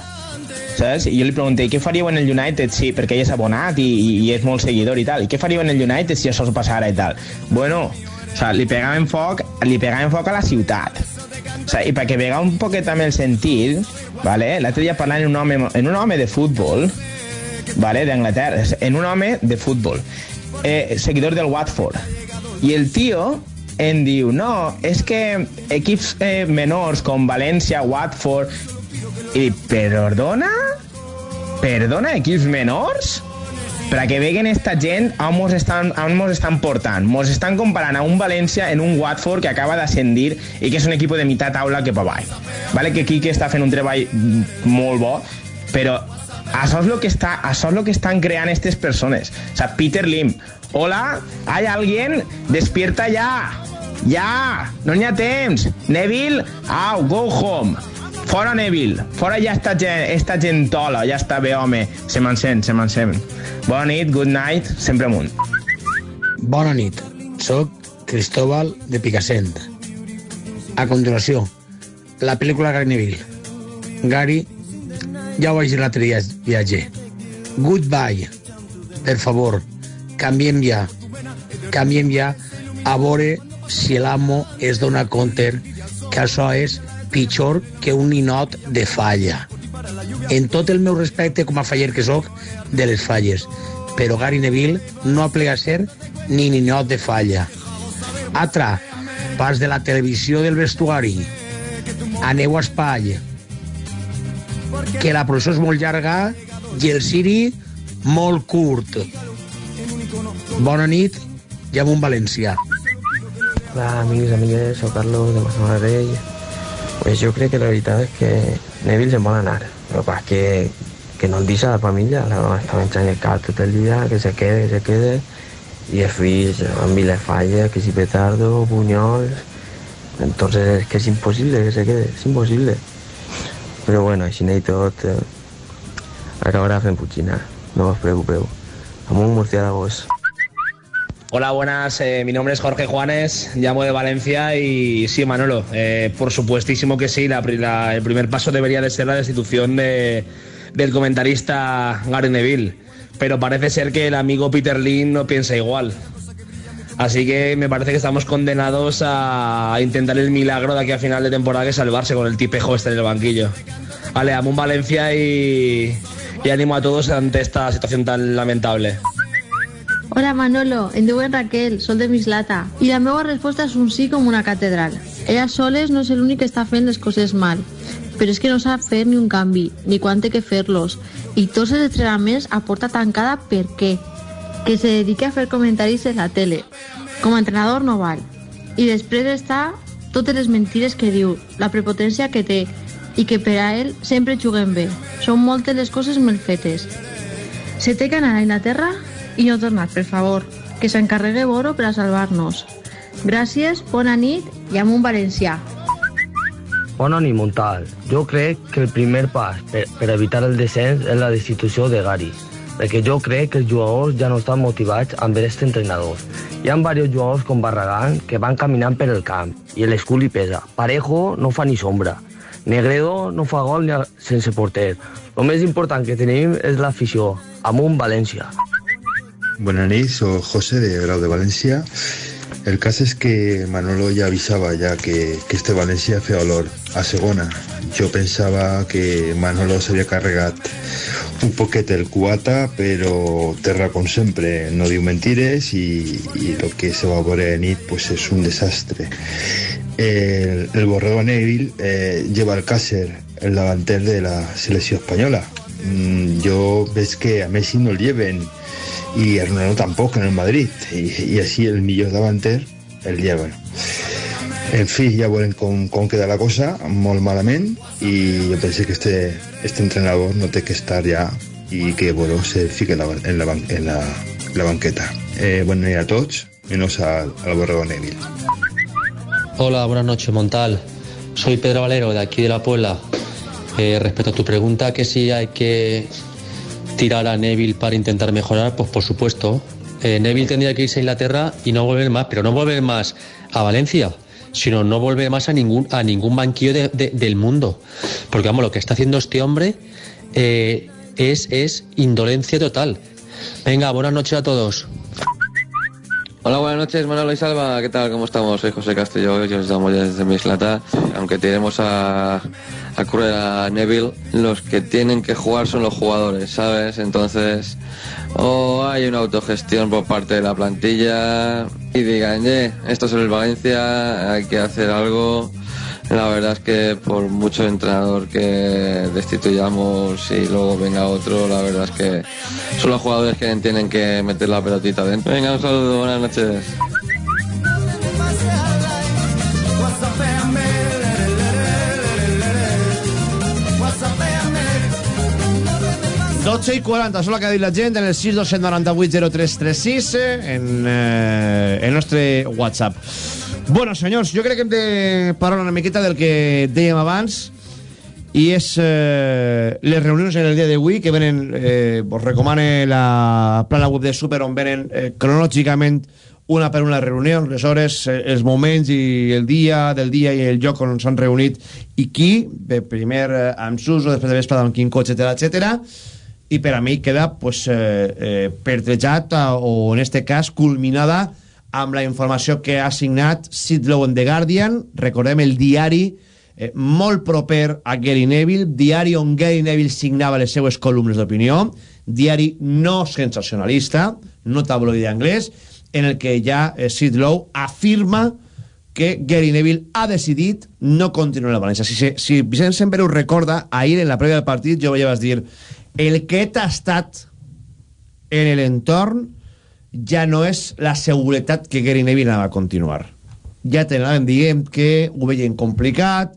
saps? I jo li pregunté, què faríeu en el United? Sí, perquè ell és abonat i, i, i és molt seguidor i tal. I què faríeu en el United si això us passara i tal? Bueno, o sea, li pegaven foc, li pegaven foc a la ciutat. O sea, I perquè vega un poquet també el sentit, vale? l'altre dia parlant en un home, en un home de futbol, vale? d'Anglaterra, en un home de futbol, eh, seguidor del Watford. I el tio em diu no, és que equips eh, menors com València, Watford... I perdona? Perdona, equips menors? Per a que veguen esta gent on mos, estan, on mos estan portant. Mos estan comparant a un València en un Watford que acaba d'ascendir i que és un equip de mitad taula que pa avall. Vale que Quique està fent un treball molt bo, però això és lo que està, això és lo que estan creant aquestes persones. O sea, Peter Lim, hola, hay alguien, despierta ya, ya, no n'hi ha temps. Neville, au, go home. Fora Neville, fora ja esta, gent, esta gentola, ja està bé, home. Se m'encén, se m'encén. Bona nit, good night, sempre amunt. Bona nit, sóc Cristóbal de Picassent. A continuació, la pel·lícula Gary Neville. Gary, ja ho vaig dir l'altre dia, viatger. Goodbye. Per favor, canviem ja. Canviem ja a veure si l'amo es dona compte que això és pitjor que un ninot de falla. En tot el meu respecte com a faller que sóc de les falles, però Gary Neville no aplega a ser ni ninot de falla. Atra, pas de la televisió del vestuari. Aneu a espai. Que la processó és molt llarga i el Siri molt curt. Bona nit i amb un valencià. Hola, amics, amigues, soc Carlos de Massamarell. Pues jo crec que la veritat és que Neville se'n vol anar. Però pas que, que no el deixa la família, la dona està menjant el cap tot el dia, que se quede, que se quede. I els fills amb Vilafalla, que si petardo, punyols... Entonces es que es imposible que se quede, es imposible. Pero bueno, així i tot, acabarà fent puchina, no os preocupeu. Amunt murciélagos. Hola, buenas. eh, mi nombre es Jorge Juanes, llamo de Valencia y sí, Manolo, eh, por supuestísimo que sí, el primer paso debería de ser la destitución de- del comentarista Gary Neville, pero parece ser que el amigo Peter Lin no piensa igual. Así que me parece que estamos condenados a intentar el milagro de aquí a final de temporada que salvarse con el tipejo este en el banquillo. Vale, amo un Valencia y, y ánimo a todos ante esta situación tan lamentable. Hola Manolo, diuen Raquel, sol de Mislata. I la meva resposta és un sí com una catedral. Ella soles no és l'únic que està fent les coses mal, però és que no sap fer ni un canvi, ni quan té que fer-los. I tots els entrenaments a porta tancada per què? Que se dediqui a fer comentaris en la tele. Com a entrenador no val. I després està totes les mentires que diu, la prepotència que té, i que per a ell sempre juguen bé. Són moltes les coses mal fetes. Se té que anar a Inglaterra i no tornar, per favor. Que s'encarregue Boro per a salvar-nos. Gràcies, bona nit i amb un valencià. Bona nit, Montal. Jo crec que el primer pas per, per evitar el descens és la destitució de Gary, perquè jo crec que els jugadors ja no estan motivats amb aquest entrenador. Hi ha diversos jugadors com Barragán que van caminant per el camp i l'escul li pesa. Parejo no fa ni sombra. Negredo no fa gol ni sense porter. El més important que tenim és l'afició, amb un València. Buenas noches, soy José de Grau de Valencia. El caso es que Manolo ya avisaba ya que, que este Valencia feia olor a segona. Yo pensaba que Manolo se había cargado un poquete el cubata, pero terra con siempre no dio mentires y, y lo que se va a ver en IT pues es un desastre. El, el borrego Neville eh, lleva el Cácer, el davanter de la selección española. Mm, yo ves que a Messi no el lleven y a Ronaldo tampoco en el Madrid y, y así el millor davanter el lleven. En fi, ja veurem com, com queda la cosa, molt malament, i jo penso que este, este entrenador no té que estar ja i que bueno, se fique en la, en la, en la, banqueta. Eh, bona nit a tots, menos al, al Borrego Neville. Hola, buenas noches, Montal. Soy Pedro Valero, de aquí de La Puebla. Eh, respecto a tu pregunta, que si hay que tirar a Neville para intentar mejorar, pues por supuesto. Eh, Neville tendría que irse a Inglaterra y no volver más, pero no volver más a Valencia, sino no volver más a ningún, a ningún banquillo de- del mundo. Porque vamos, lo que está haciendo este hombre eh, es, es indolencia total. Venga, buenas noches a todos. Hola, buenas noches, Manolo y Salva. ¿Qué tal? ¿Cómo estamos? Soy José Castillo y os estamos ya desde Mislata. Aunque tiremos a, a correr a Neville, los que tienen que jugar son los jugadores, ¿sabes? Entonces, o hay una autogestión por parte de la plantilla y digan, "Ye, esto es el Valencia, hay que hacer algo. La verdad es que por mucho entrenador que destituyamos y luego venga otro, la verdad es que son los jugadores que tienen que meter la pelotita dentro. Venga, un saludo, buenas noches. 12 i 40, són el que ha la gent en el 627980336 eh, en eh, el nostre WhatsApp. Bueno, senyors, jo crec que hem de parlar una miqueta del que dèiem abans i és eh, les reunions en el dia d'avui que venen, eh, vos recomane la plana web de Super on venen eh, cronològicament una per una reunió, les hores, eh, els moments i el dia del dia i el lloc on s'han reunit i qui, bé, primer eh, amb Suso, després de vesprada amb quin cotxe, etc etc. i per a mi queda pues, eh, eh, pertrejat o en este cas culminada amb la informació que ha signat Sid Lowe en The Guardian, recordem el diari eh, molt proper a Gary Neville, diari on Gary Neville signava les seues columnes d'opinió, diari no sensacionalista, no tabloide anglès, en el que ja eh, Sid Lowe afirma que Gary Neville ha decidit no continuar la València. Si, si, Vicent sempre ho recorda, ahir en la prèvia del partit jo ja vas dir el que he tastat en l'entorn ja no és la seguretat que Gary Neville anava a continuar. Ja t'anàvem dient que ho veien complicat,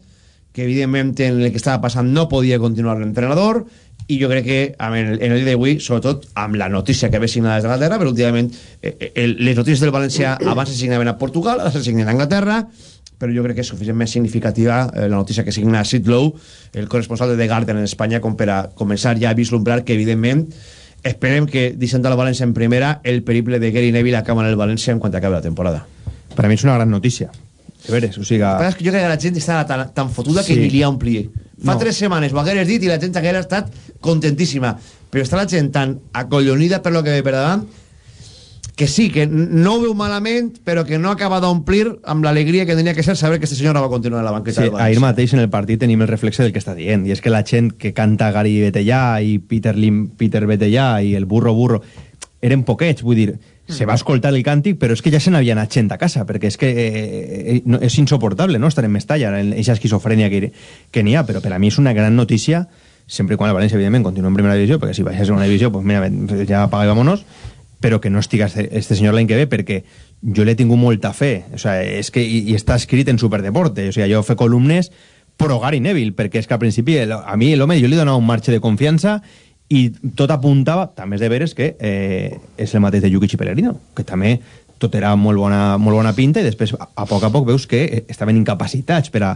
que evidentment en el que estava passant no podia continuar l'entrenador, i jo crec que en el, en el d'avui, sobretot amb la notícia que ve signada des d'Anglaterra, però últimament eh, el, les notícies del València abans se signaven a Portugal, ara se signen a Anglaterra, però jo crec que és suficientment significativa eh, la notícia que signa Sid Lowe, el corresponsal de The Guardian en Espanya, com per a començar ja a vislumbrar que, evidentment, esperem que, dissent la València en primera, el periple de Gary Neville acaba en el València en quan acabi la temporada. Per a mi és una gran notícia. De veres, o sigui... Però és que jo crec que la gent està tan, tan fotuda que Sí. ni li ha omplit. Fa No. tres setmanes ho hagueres dit i la gent haguera estat contentíssima. Però està la gent tan acollonida per lo que ve per davant que sí, que no ho veu malament, però que no acaba d'omplir amb l'alegria que tenia que ser saber que este senyor no va continuar en la banqueta Sí, ahir mateix en el partit tenim el reflexe del que està dient, i és que la gent que canta Gary Betellà i Peter, Lim, Peter Betellà i el burro burro eren poquets, vull dir, se va escoltar el càntic, però és que ja se n'havia anat gent a casa, perquè és que eh, eh, no, és insoportable no? estar en Mestalla, en aquesta esquizofrènia que, que n'hi ha, però per a mi és una gran notícia, sempre quan el València, evidentment, continua en primera divisió, perquè si baixés a una divisió, pues mira, ja apaga i vámonos, però que no estiga este, senyor l'any que ve, perquè jo l'he tingut molta fe, o sea, és que, i, i està escrit en Superdeporte, o sea, jo fe columnes pro Gary Neville, perquè és que al principi el, a mi l'home jo li donava un marge de confiança i tot apuntava, també és de veres que eh, és el mateix de Jukic i Pellegrino, que també tot era molt bona, molt bona pinta i després a, a poc a poc veus que eh, estaven incapacitats per a,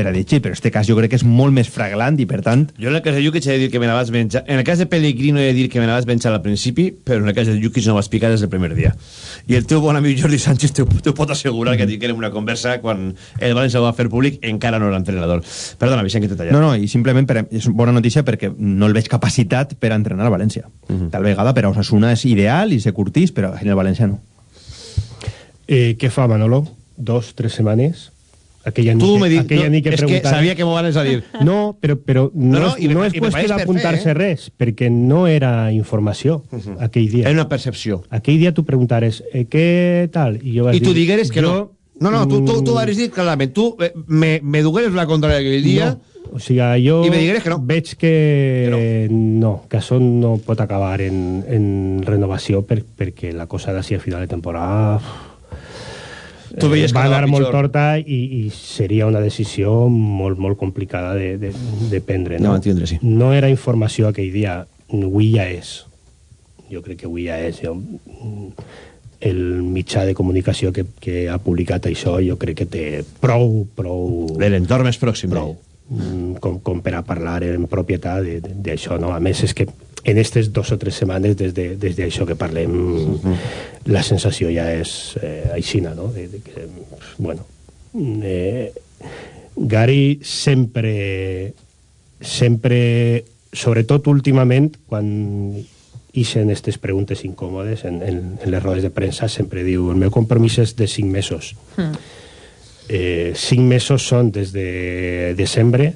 per a dirigir, però en este cas jo crec que és molt més fraglant i per tant Jo en el cas de Jukic he de dir que me la vas venjar. En el cas de Pellegrino he de dir que me la vas venjar al principi, però en el cas de Jukic no vas picar des del primer dia. I el teu bon amic Jordi Sánchez t'ho pot assegurar que tinguem una conversa quan el València ho va fer públic encara no era entrenador. Perdona, Vicent, que t'he tallat. No, no, i simplement per, és bona notícia perquè no el veig capacitat per a entrenar a València. Tal vegada per a Osasuna és ideal i ser curtís, però en el València no. Eh, què fa Manolo? Dos, tres setmanes? Aquella nit, que- dic- aquella no, nit que és que sabia que m'ho anaves a dir. No, però, però no, No, no, és, i no és i me qüestió d'apuntar-se eh? res, perquè no era informació aquell dia. Era una percepció. Aquell dia tu preguntares, eh, què tal? I, jo vas I tu dir, digueres que no. No, no, tu, tu, tu mm, has dit clarament. Tu eh, me, me dugueres la contrària aquell dia... No. O sigui, jo I me digueres que no. veig que, no. que això no pot acabar en, en renovació per, perquè la cosa d'ací a final de temporada Tu veies que va anar molt pitjor. torta i, i seria una decisió molt, molt complicada de, de, de prendre. No No? m'entendre, sí. no era informació aquell dia, avui ja és. Jo crec que avui ja és. Jo, mm, el mitjà de comunicació que, que ha publicat això jo crec que té prou, prou... De l'entorn més pròxim. Prou. Mm, Com, com per a parlar en propietat d'això, no? A més, és que en aquestes dos o tres setmanes des de, des d'això que parlem la sensació ja és eh, aixina, no? De, de que, bueno, eh, Gary sempre sempre, sobretot últimament, quan ixen aquestes preguntes incòmodes en, en, en les rodes de premsa sempre diu el meu compromís és de 5 mesos Mm. eh, 5 mesos són des de desembre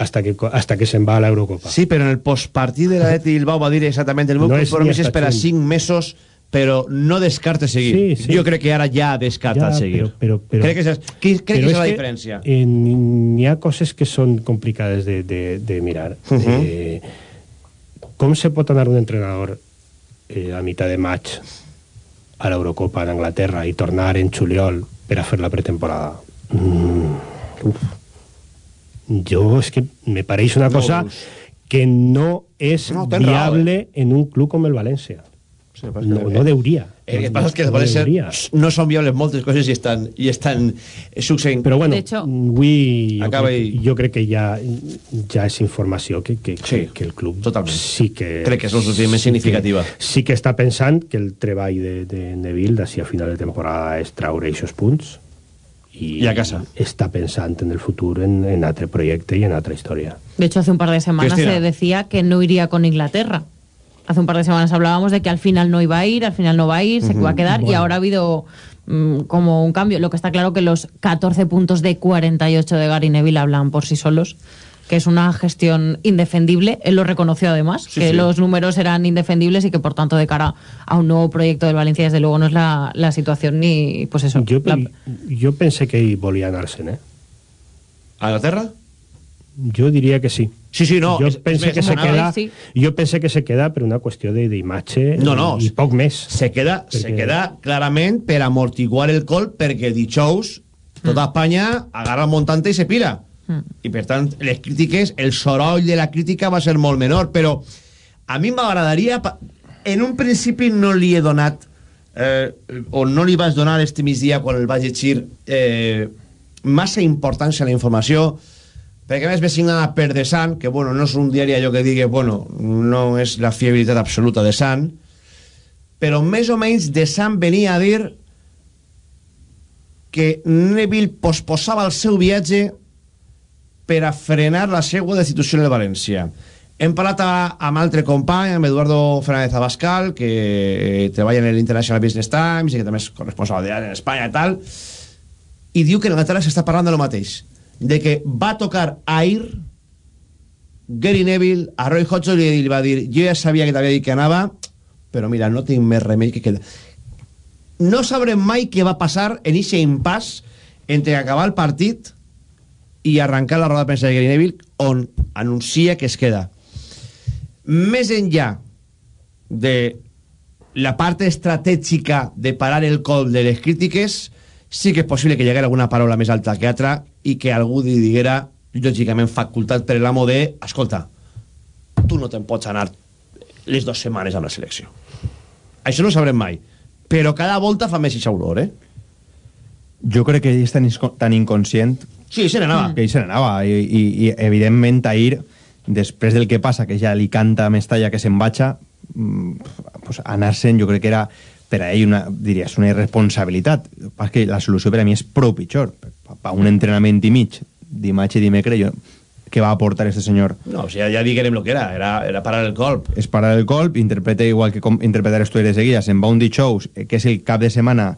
hasta que, hasta que se'n va a l'Eurocopa Sí, però en el postpartit de la Leti Bilbao va dir exactament el meu No no és és per a hasta 5 mesos però no descarte seguir. Sí, sí. Jo crec que ara ja ha descartat Ja, seguir. però- però- però- crec que és, que, crec que és la que, diferència. eh, N'hi ha coses que són complicades de, de, de mirar. Mhm. eh, com se pot anar un entrenador eh, a mitjà de maig a l'Eurocopa en Anglaterra i tornar en juliol per a fer la pretemporada? Mm, uf. Jo és que me pareix una No cosa veus. que no és No, tens raó, viable en un club com el València. Sí, passa No, que- no deuria. El que No- passa és que el no València deuria. no són viables moltes coses i estan, i estan succeint. Però bueno, De hecho- avui jo, Acaba crec, i- jo crec que ja, ja és informació que, que, que, que el club totalment. sí que... Crec que és suficientment sí que- significativa. Sí que està pensant que el treball de, de Neville d'ací a final de temporada és traure aquests punts i, I a casa. està pensant en el futur en, en altre projecte i en altra història. De hecho, hace un par de semanas Cristina. se decía que no iría con Inglaterra. Hace un par de semanas hablábamos de que al final no iba a ir, al final no va a ir, se va a quedar y ahora ha habido mm, como un cambio. Lo que está claro que los 14 puntos de 48 de Gary Neville hablan por sí solos, que es una gestión indefendible. Él lo reconoció además, Sí, que sí. los números eran indefendibles y que por tanto de cara a un nuevo proyecto del Valencia desde luego no es la, la situación ni pues eso. Jo, la- jo pensé que ell volia anar-se'n, eh? A Anglaterra? Jo diria que sí. Sí, sí, no, pense és que se queda, dir, jo pense que se queda per una qüestió de- d'imatge No, no, i, poc més. Se queda, se Perquè- queda clarament per amortiguar el colp perquè dijous tota Espanya agarra el montante i se pira. I per tant, les crítiques, el soroll de la crítica va ser molt menor, però a mi m'agradaria... En un principi no li he donat eh, o no li vaig donar este migdia quan el vaig llegir eh, massa importància a la informació perquè a més ve signada per The Sun que bueno, no és un diari allò que digui bueno, no és la fiabilitat absoluta de Sun però més o menys The Sun venia a dir que Neville posposava el seu viatge per a frenar la seva destitució en el València. Hem parlat a- amb altre company, amb Eduardo Fernández Abascal, que treballa en l'International Business Times i que també és corresponsal de en Espanya i tal, i diu que en Anglaterra s'està parlant de lo mateix, de que va tocar Air Gary Neville a Roy Hodgson i li va dir jo ja sabia que t'havia dit que anava però mira, no tinc més remei que queda no sabrem mai què va passar en aquest impàs entre acabar el partit i arrencar la roda de premsa de Gary Neville on anuncia que es queda més enllà de la part estratègica de parar el col de les crítiques sí que és possible que hi haguera alguna paraula més alta que altra i que algú li diguera lògicament facultat per l'amo de escolta, tu no te'n pots anar les dues setmanes amb la selecció això no sabrem mai però cada volta fa més eixa olor, eh? Jo crec que ell és tan, tan inconscient Sí, se n'anava. que ell se n'anava i, i, i evidentment ahir després del que passa, que ja li canta a Mestalla que se'n vaja mm, pues, anar-se'n jo crec que era per a ell una, diries, una irresponsabilitat. Pas que la solució per a mi és prou pitjor. Per un entrenament i mig dimarts i dimecres jo, que va aportar este senyor? No, o sigui, ja diguem lo que era, era, era parar el colp. és parar el colp, interpreta igual que com interpretar esto de seguida, se'n va un dijous, eh, que és el cap de setmana,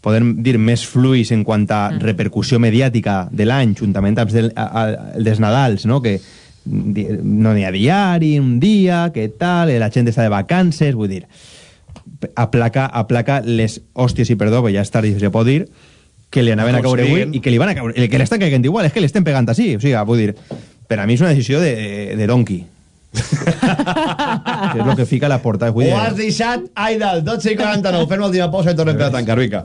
podem dir, més fluix en quant a repercussió mediàtica de l'any, juntament amb del, a, a, el dels Nadals, no? que no n'hi ha diari, un dia, que tal, eh, la gent està de vacances, vull dir, aplaca, aplaca les hòsties, i perdó, que ja és tard i se pot dir, que li anaven a caure avui i que li van a caure, que l'estan caigant igual, és que l'estem pegant així, o sigui, vull dir, per a mi és una decisió de, de donkey. que és el que fica a la dir, Ho has deixat, Aidal, 12 i 49. Fem l'última pausa i tornem per a tancar, Rica.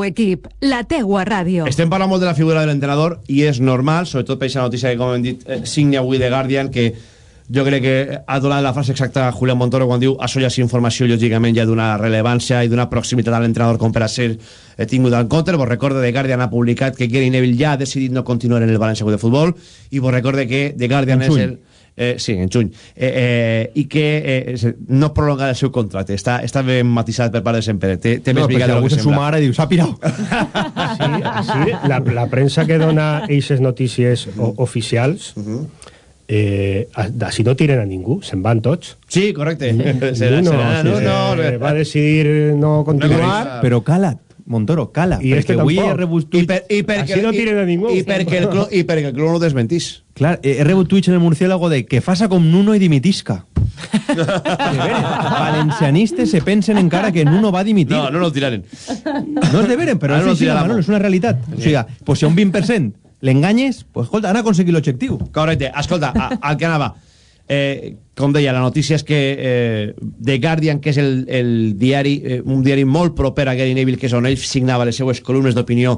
teu equip, la teua ràdio. Estem parlant molt de la figura de l'entrenador i és normal, sobretot per aquesta notícia que, com hem dit, eh, signa avui de Guardian, que jo crec que ha donat la frase exacta a Julián Montoro quan diu això ja és informació, lògicament, ja d'una rellevància i d'una proximitat a l'entrenador com per a ser eh, tingut en compte. Vos recorde de Guardian ha publicat que Gary Neville ja ha decidit no continuar en el València de Futbol i vos recorde que The Guardian En és juny. el... Eh, sí, en juny. Eh, eh, I que eh, no prolonga el seu contracte. Està, està ben matisat per part de Sempere. Té, té No, més mica si algú se suma ara i diu, s'ha pirat. Sí, la, la premsa que dona eixes notícies o, oficials, eh, a- si no tiren a ningú, se'n van tots. Sí, correcte. Serà- serà- no, eh, no, va decidir no continuar. Però cala, Montoro, cala. I este perquè avui tampoc. he rebut I, tuits... per, i perquè, Així no tiren a ningú. I perquè, el, club- I perquè el club no ho desmentís. Clar, he rebut tuits en el murciélago de que faça com Nuno i dimitisca. De valencianistes se pensen encara que Nuno va dimitir. No, no el tiraren. No és de veres, però és no així, tirarà Manolo, és una realitat. O sigui, pues si a un 20% l'enganyes, pues escolta, han aconseguit l'objectiu. Correcte. Escolta, al que anava. Eh, com deia, la notícia és que eh, The Guardian, que és el, el diari, eh, un diari molt proper a Gary Neville, que és on ell signava les seues columnes d'opinió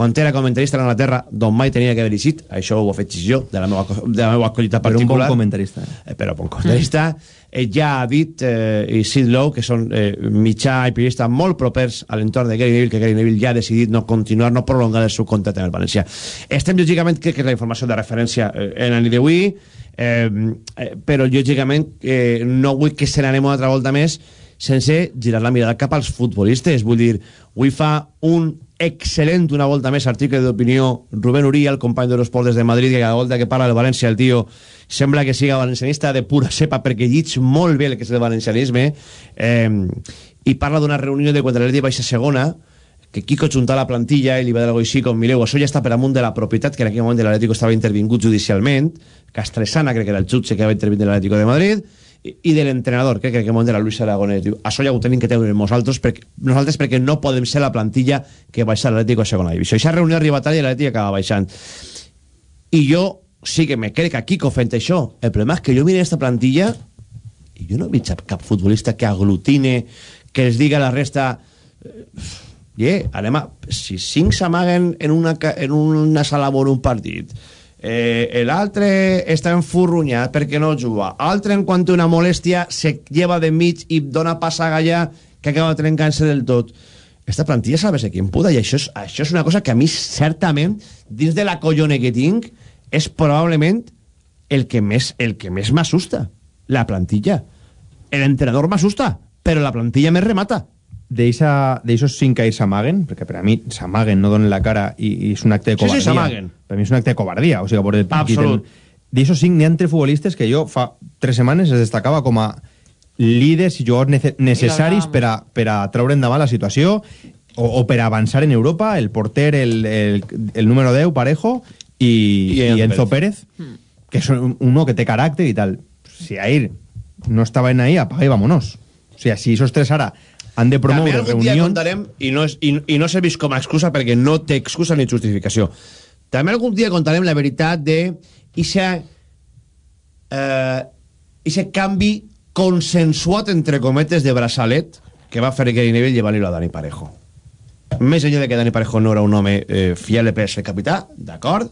quan era comentarista a l'Anglaterra, d'on mai tenia que haver eixit, això ho he fet jo, de la meva, de la meva collita Però un bon particular. comentarista. eh, però bon comentarista, eh, ja ha dit, eh, i Sid Lowe, que són eh, mitjà i periodista molt propers a l'entorn de Gary Neville, que Gary Neville ja ha decidit no continuar, no prolongar el seu contracte amb el València. Estem, lògicament, crec que és la informació de referència eh, en la nit d'avui, eh, eh, però, lògicament, eh, no vull que se n'anem una altra volta més sense girar la mirada cap als futbolistes. Vull dir, avui fa un excel·lent, una volta més, article d'opinió Rubén Uría, el company d'Eurosport des de Madrid, que cada volta que parla del València, el tio sembla que siga valencianista de pura cepa, perquè llits molt bé el que és el valencianisme, eh, i parla d'una reunió de quan l'Atleti baixa segona, que Kiko junta la plantilla i li va dir alguna així com mireu, això ja està per amunt de la propietat que en aquell moment l'Atlético estava intervingut judicialment Castresana crec que era el jutge que va intervenir de l'Atlético de Madrid i, de l'entrenador, crec que en aquell moment era Luis Aragonès diu, això ja ho tenim que tenir nosaltres perquè, nosaltres perquè no podem ser la plantilla que baixa l'Atlético a segona divisió. I s'ha reunió arribatària i l'Atlético acaba baixant. I jo sí que me crec a Kiko fent això. El problema és que jo miro aquesta plantilla i jo no veig cap, futbolista que aglutine que els diga la resta yeah, anem a, si cinc s'amaguen en, una, en una sala en un partit eh, l'altre està enfurrunyat perquè no juga altre en quant a una molèstia se lleva de mig i dona pas a Gallà que acaba trencant-se del tot. Esta plantilla sabes a qui puda i això és, això és una cosa que a mi certament dins de la collone que tinc és probablement el que més el que més m'assusta la plantilla. L'entrenador m'assusta però la plantilla me remata d'aixos cinc que ahir s'amaguen, perquè per a mi s'amaguen, no donen la cara i, i és un acte de Sí, sí, covardia. s'amaguen. Per mi és un acte de covardia. O sigui, por Absolut. D'aixos cinc n'hi ha entre futbolistes que jo fa tres setmanes es destacava com a líders i jugadors nece necessaris per a, per a treure endavant la situació o, o per a avançar en Europa, el porter, el, el, el número 10, Parejo, i, I i, Enzo Enzo Pérez, que és un, uno que té caràcter i tal. Si ahir no estaven ahí, apaga i vámonos. O sigui, si esos tres ara han de També promoure algun dia reunions... contarem, i no, és, i, i no serveix com a excusa perquè no té excusa ni justificació. També algun dia contarem la veritat de ixa, eh, ixe canvi consensuat, entre cometes, de braçalet que va fer Gary Neville llevant-li a Dani Parejo. Més enllà de que Dani Parejo no era un home eh, fiable per ser capità, d'acord,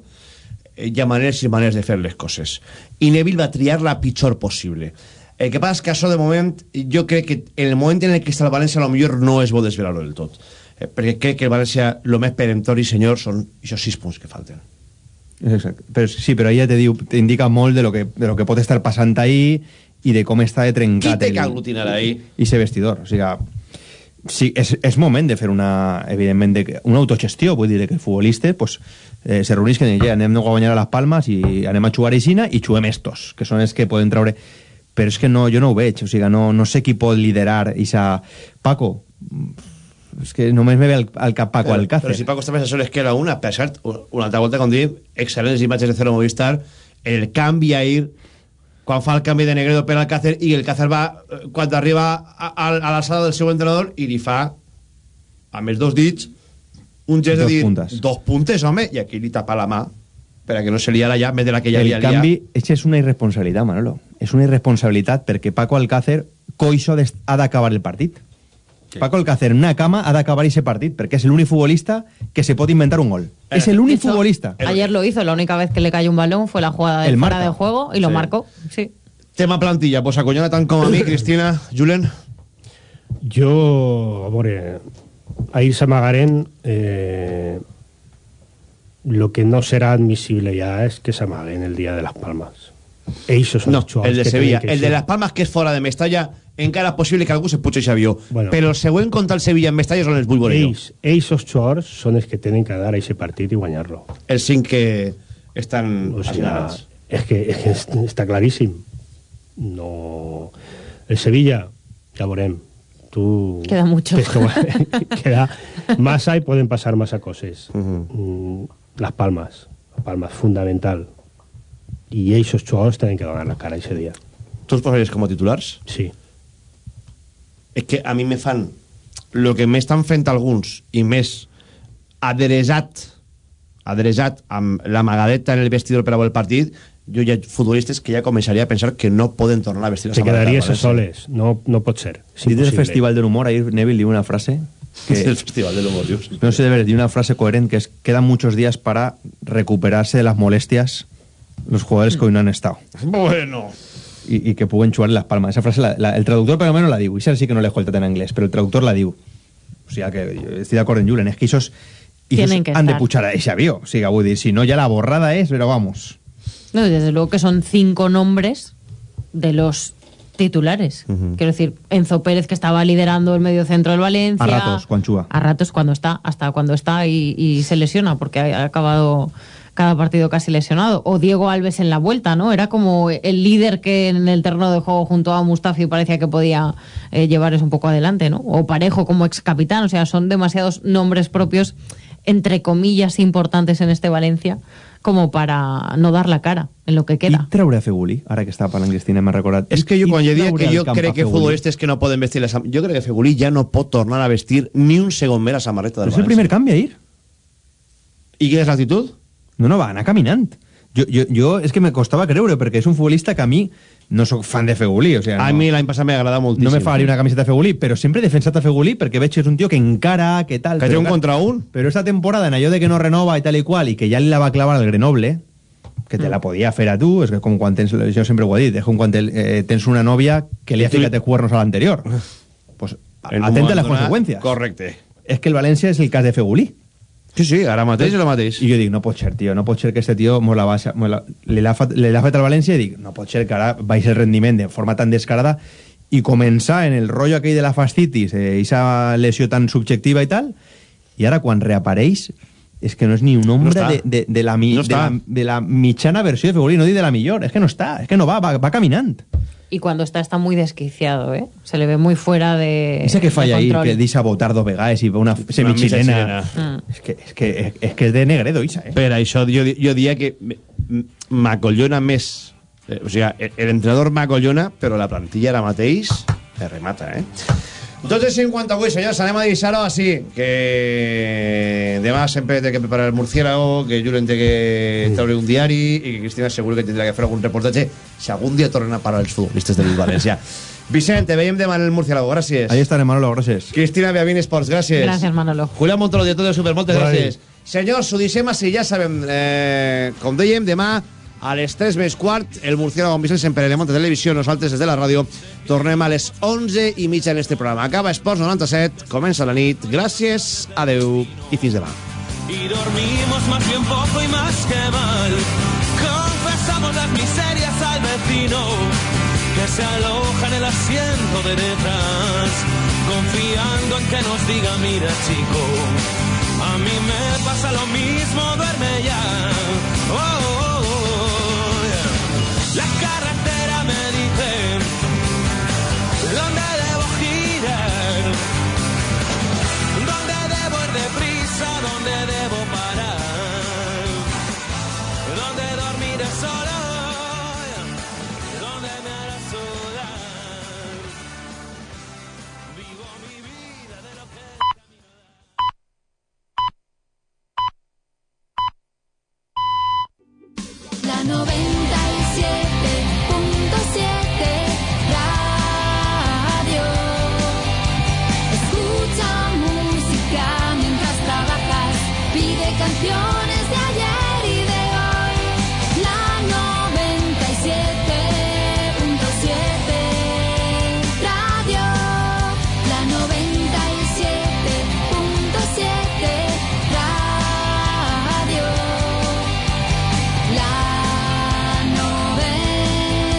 hi ha maneres i maneres de fer les coses. I Neville va triar la pitjor possible. El que passa és que això, de moment, jo crec que en el moment en el que està el València, millor no és bo desvelar-ho del tot. Eh, perquè crec que el València, el més peremptori, senyor, són aquests sis punts que falten. Exacte. Però, sí, però ella te diu, t'indica molt de lo, que, de lo que pot estar passant ahí i de com està de Qui trencat té que aglutinar ahí? i ser vestidor. O sigui, sí, és, és moment de fer una, evidentment, de, que- una autogestió, vull dir, que el futbolista pues, eh, se reunisquen i ja, anem a guanyar a les palmes i anem a jugar a Isina i juguem estos, que són els que poden treure... Però és que no, jo no ho veig, o sigui, no, no sé qui pot liderar Isa... Paco, és que només me ve al, al cap Paco Però- Alcácer. Però si Paco està més a soles que era una, per cert, una altra volta, com dic, excel·lents imatges de Cero Movistar, el canvi ahir, quan fa el canvi de Negredo per Alcácer, i el Alcácer va, eh, quan arriba a, a, a l'alçada del seu entrenador, i li fa, amb els dos dits, un gest Dos de dir, puntes. dos puntes, home, i aquí li tapa la mà, per a que no se liara ja, més de la que ja el havia canvi liat. que és una irresponsabilitat, Manolo. És una irresponsabilitat perquè Paco Alcácer coixo ha d'acabar el partit. Paco Alcácer en una cama ha d'acabar ese partit perquè és l'únic futbolista que se pot inventar un gol. és el únic De hecho, futbolista. Ayer lo hizo, la única vez que le cayó un balón fue la jugada de El fuera de juego y lo Sí. marcó. Sí. Tema plantilla, pues a Coñona tant com a mi, Cristina, Julen. Jo, a veure, ahir s'amagaren eh, lo que no serà admissible ja és que s'amaguen el dia de les Palmes. Són No, el de Sevilla. El de. Las Palmas, que és fora de Mestalla, encara és possible que algú se puja a avió. Bueno. Però el següent contra el Sevilla en Mestalla són els jo. Ells, els jugadors són els que tenen que dar a aquest partit i guanyar-lo. Els cinc que estan O asignats. és que, és que est- està claríssim. No... El Sevilla, ja veurem. Tu... Queda mucho. tens que- queda massa i poden passar massa coses. Mm, Las Palmas. Las Palmas, fundamental. I ells, els jugadors, tenen que donar la cara ese dia. Tu els posaries com a titulars? Sí. És que a mi me fan el que m'estan fent alguns i més adreçat adreçat amb l'amagadeta en el vestidor per a el partit jo hi ha futbolistes que ja començaria a pensar que no poden tornar a vestir la Te quedaries a soles. No, no pot ser. És Dit del impossible. Festival del Humor, ahir Neville diu una frase que... el Festival del Humor, dius. No sé de ver, diu una frase coherente que es quedan muchos días para recuperarse de las molestias los jugadores que hoy no han estado. Bueno. Y, y que pueden chuar las palmas. Esa frase la- la- el traductor por lo menos la diu. Y esa sí que no le escoltat en inglés, pero el traductor la diu. O sea que estoy de acuerdo en Julen, es que esos, Tienen que han de estar. puchar a ese avión. Vull dir, si no ya la borrada es, pero vamos. No, desde luego que son cinco nombres de los titulares. Quiero decir, Enzo Pérez, que estaba liderando el medio centro del Valencia. A ratos, Juanchúa. A ratos cuando está, hasta cuando está y, y se lesiona, porque ha acabado cada partido casi lesionado. O Diego Alves en la vuelta, ¿no? Era como el líder que en el terreno de juego junto a Mustafi parecía que podía eh, llevar eso un poco adelante, ¿no? O Parejo como ex capitán, o sea, son demasiados nombres propios, entre comillas, importantes en este Valencia, como para no dar la cara en lo que queda. I treure a Fegulí, ara que està parlant Cristina, m'ha recordat. És que jo I quan jo diria que jo a crec que futbolistes que no poden vestir la sam- jo crec que Fegulí ja no pot tornar a vestir ni un segon més la samarreta del Però és el València. primer canvi ahir. I quina és l'actitud? No, no, va anar caminant. Jo, jo, jo és que me costava creure, perquè és un futbolista que a mi no sóc fan de Fegulí. O sea, A no, mi l'any passat m'agrada moltíssim. no me faria una camiseta de Fegulí, però sempre he defensat a Fegulí perquè veig que és un tio que encara, que tal... Que té un clar, contra un. Però esta temporada, en allò de que no renova i tal i qual, i que ja li la va clavar al Grenoble, que te la podia fer a tu, és que com quan tens, jo sempre ho he dit, és com quan te, eh, tens una nòvia que li ha ficat de cuernos a l'anterior. Pues, atenta a les conseqüències. Correcte. És que el València és el cas de Fegulí. Sí, sí, ara mateix és el mateix. I jo dic, no pot ser, tio, no pot ser que este tio mos la baixa, mos la, li l'ha fet, fet al València i dic, no pot ser que ara baixi el rendiment de forma tan descarada i començar en el rotllo aquell de la fastitis, eh, esa lesió tan subjectiva i tal, i ara quan reapareix és que no és ni un nombre està. de, de, de, la, mi, No de, la, de la mitjana versió de Fegulí, no dic de la millor, és que no està, és que no va, va, va caminant. Y cuando está, está muy desquiciado, ¿eh? Se le ve muy fuera de. Ese que falla ahí, que deixa votar dos vegades i una semichilena. Mm. És que, és, que, és que és de Negredo, Isa, eh? Per això jo, jo diria que m'acollona més... Eh, o sigui, el- l'entrenador m'acollona, però la plantilla ara mateix es remata, eh? 12.58, senyors, anem a deixar-ho així, que demà sempre té que preparar el murciélago, que Julen té que treure un diari i que Cristina segur que tindrà que fer algun reportatge si algun dia tornen a parar els futbolistes del València. Vicent, te veiem demà en el murciélago, gràcies. Ahí estaré, Manolo, gràcies. Cristina Beavín Esports, gràcies. Gracias, Manolo. Julián Montoro, director de Super, moltes Bona gràcies. Senyors, ho deixem així, ja sabem, eh, com dèiem, demà a les 3 més quart, el Murciélago amb Vicent Semper de Monte Televisió, nosaltres des de la ràdio, tornem a les 11 i mitja en este programa. Acaba Esports 97, comença la nit, gràcies, adeu i fins demà. y dormimos más bien poco y más que mal. Confesamos las miserias al vecino que se aloja en el asiento de detrás, confiando en que nos diga, mira chico, a mí me pasa lo mismo, duerme ya. Las carreteras me dicen dónde debo girar, dónde debo ir deprisa, dónde debo parar, dónde dormiré solo. dónde me hará sudar. Vivo mi vida de lo que camino. La.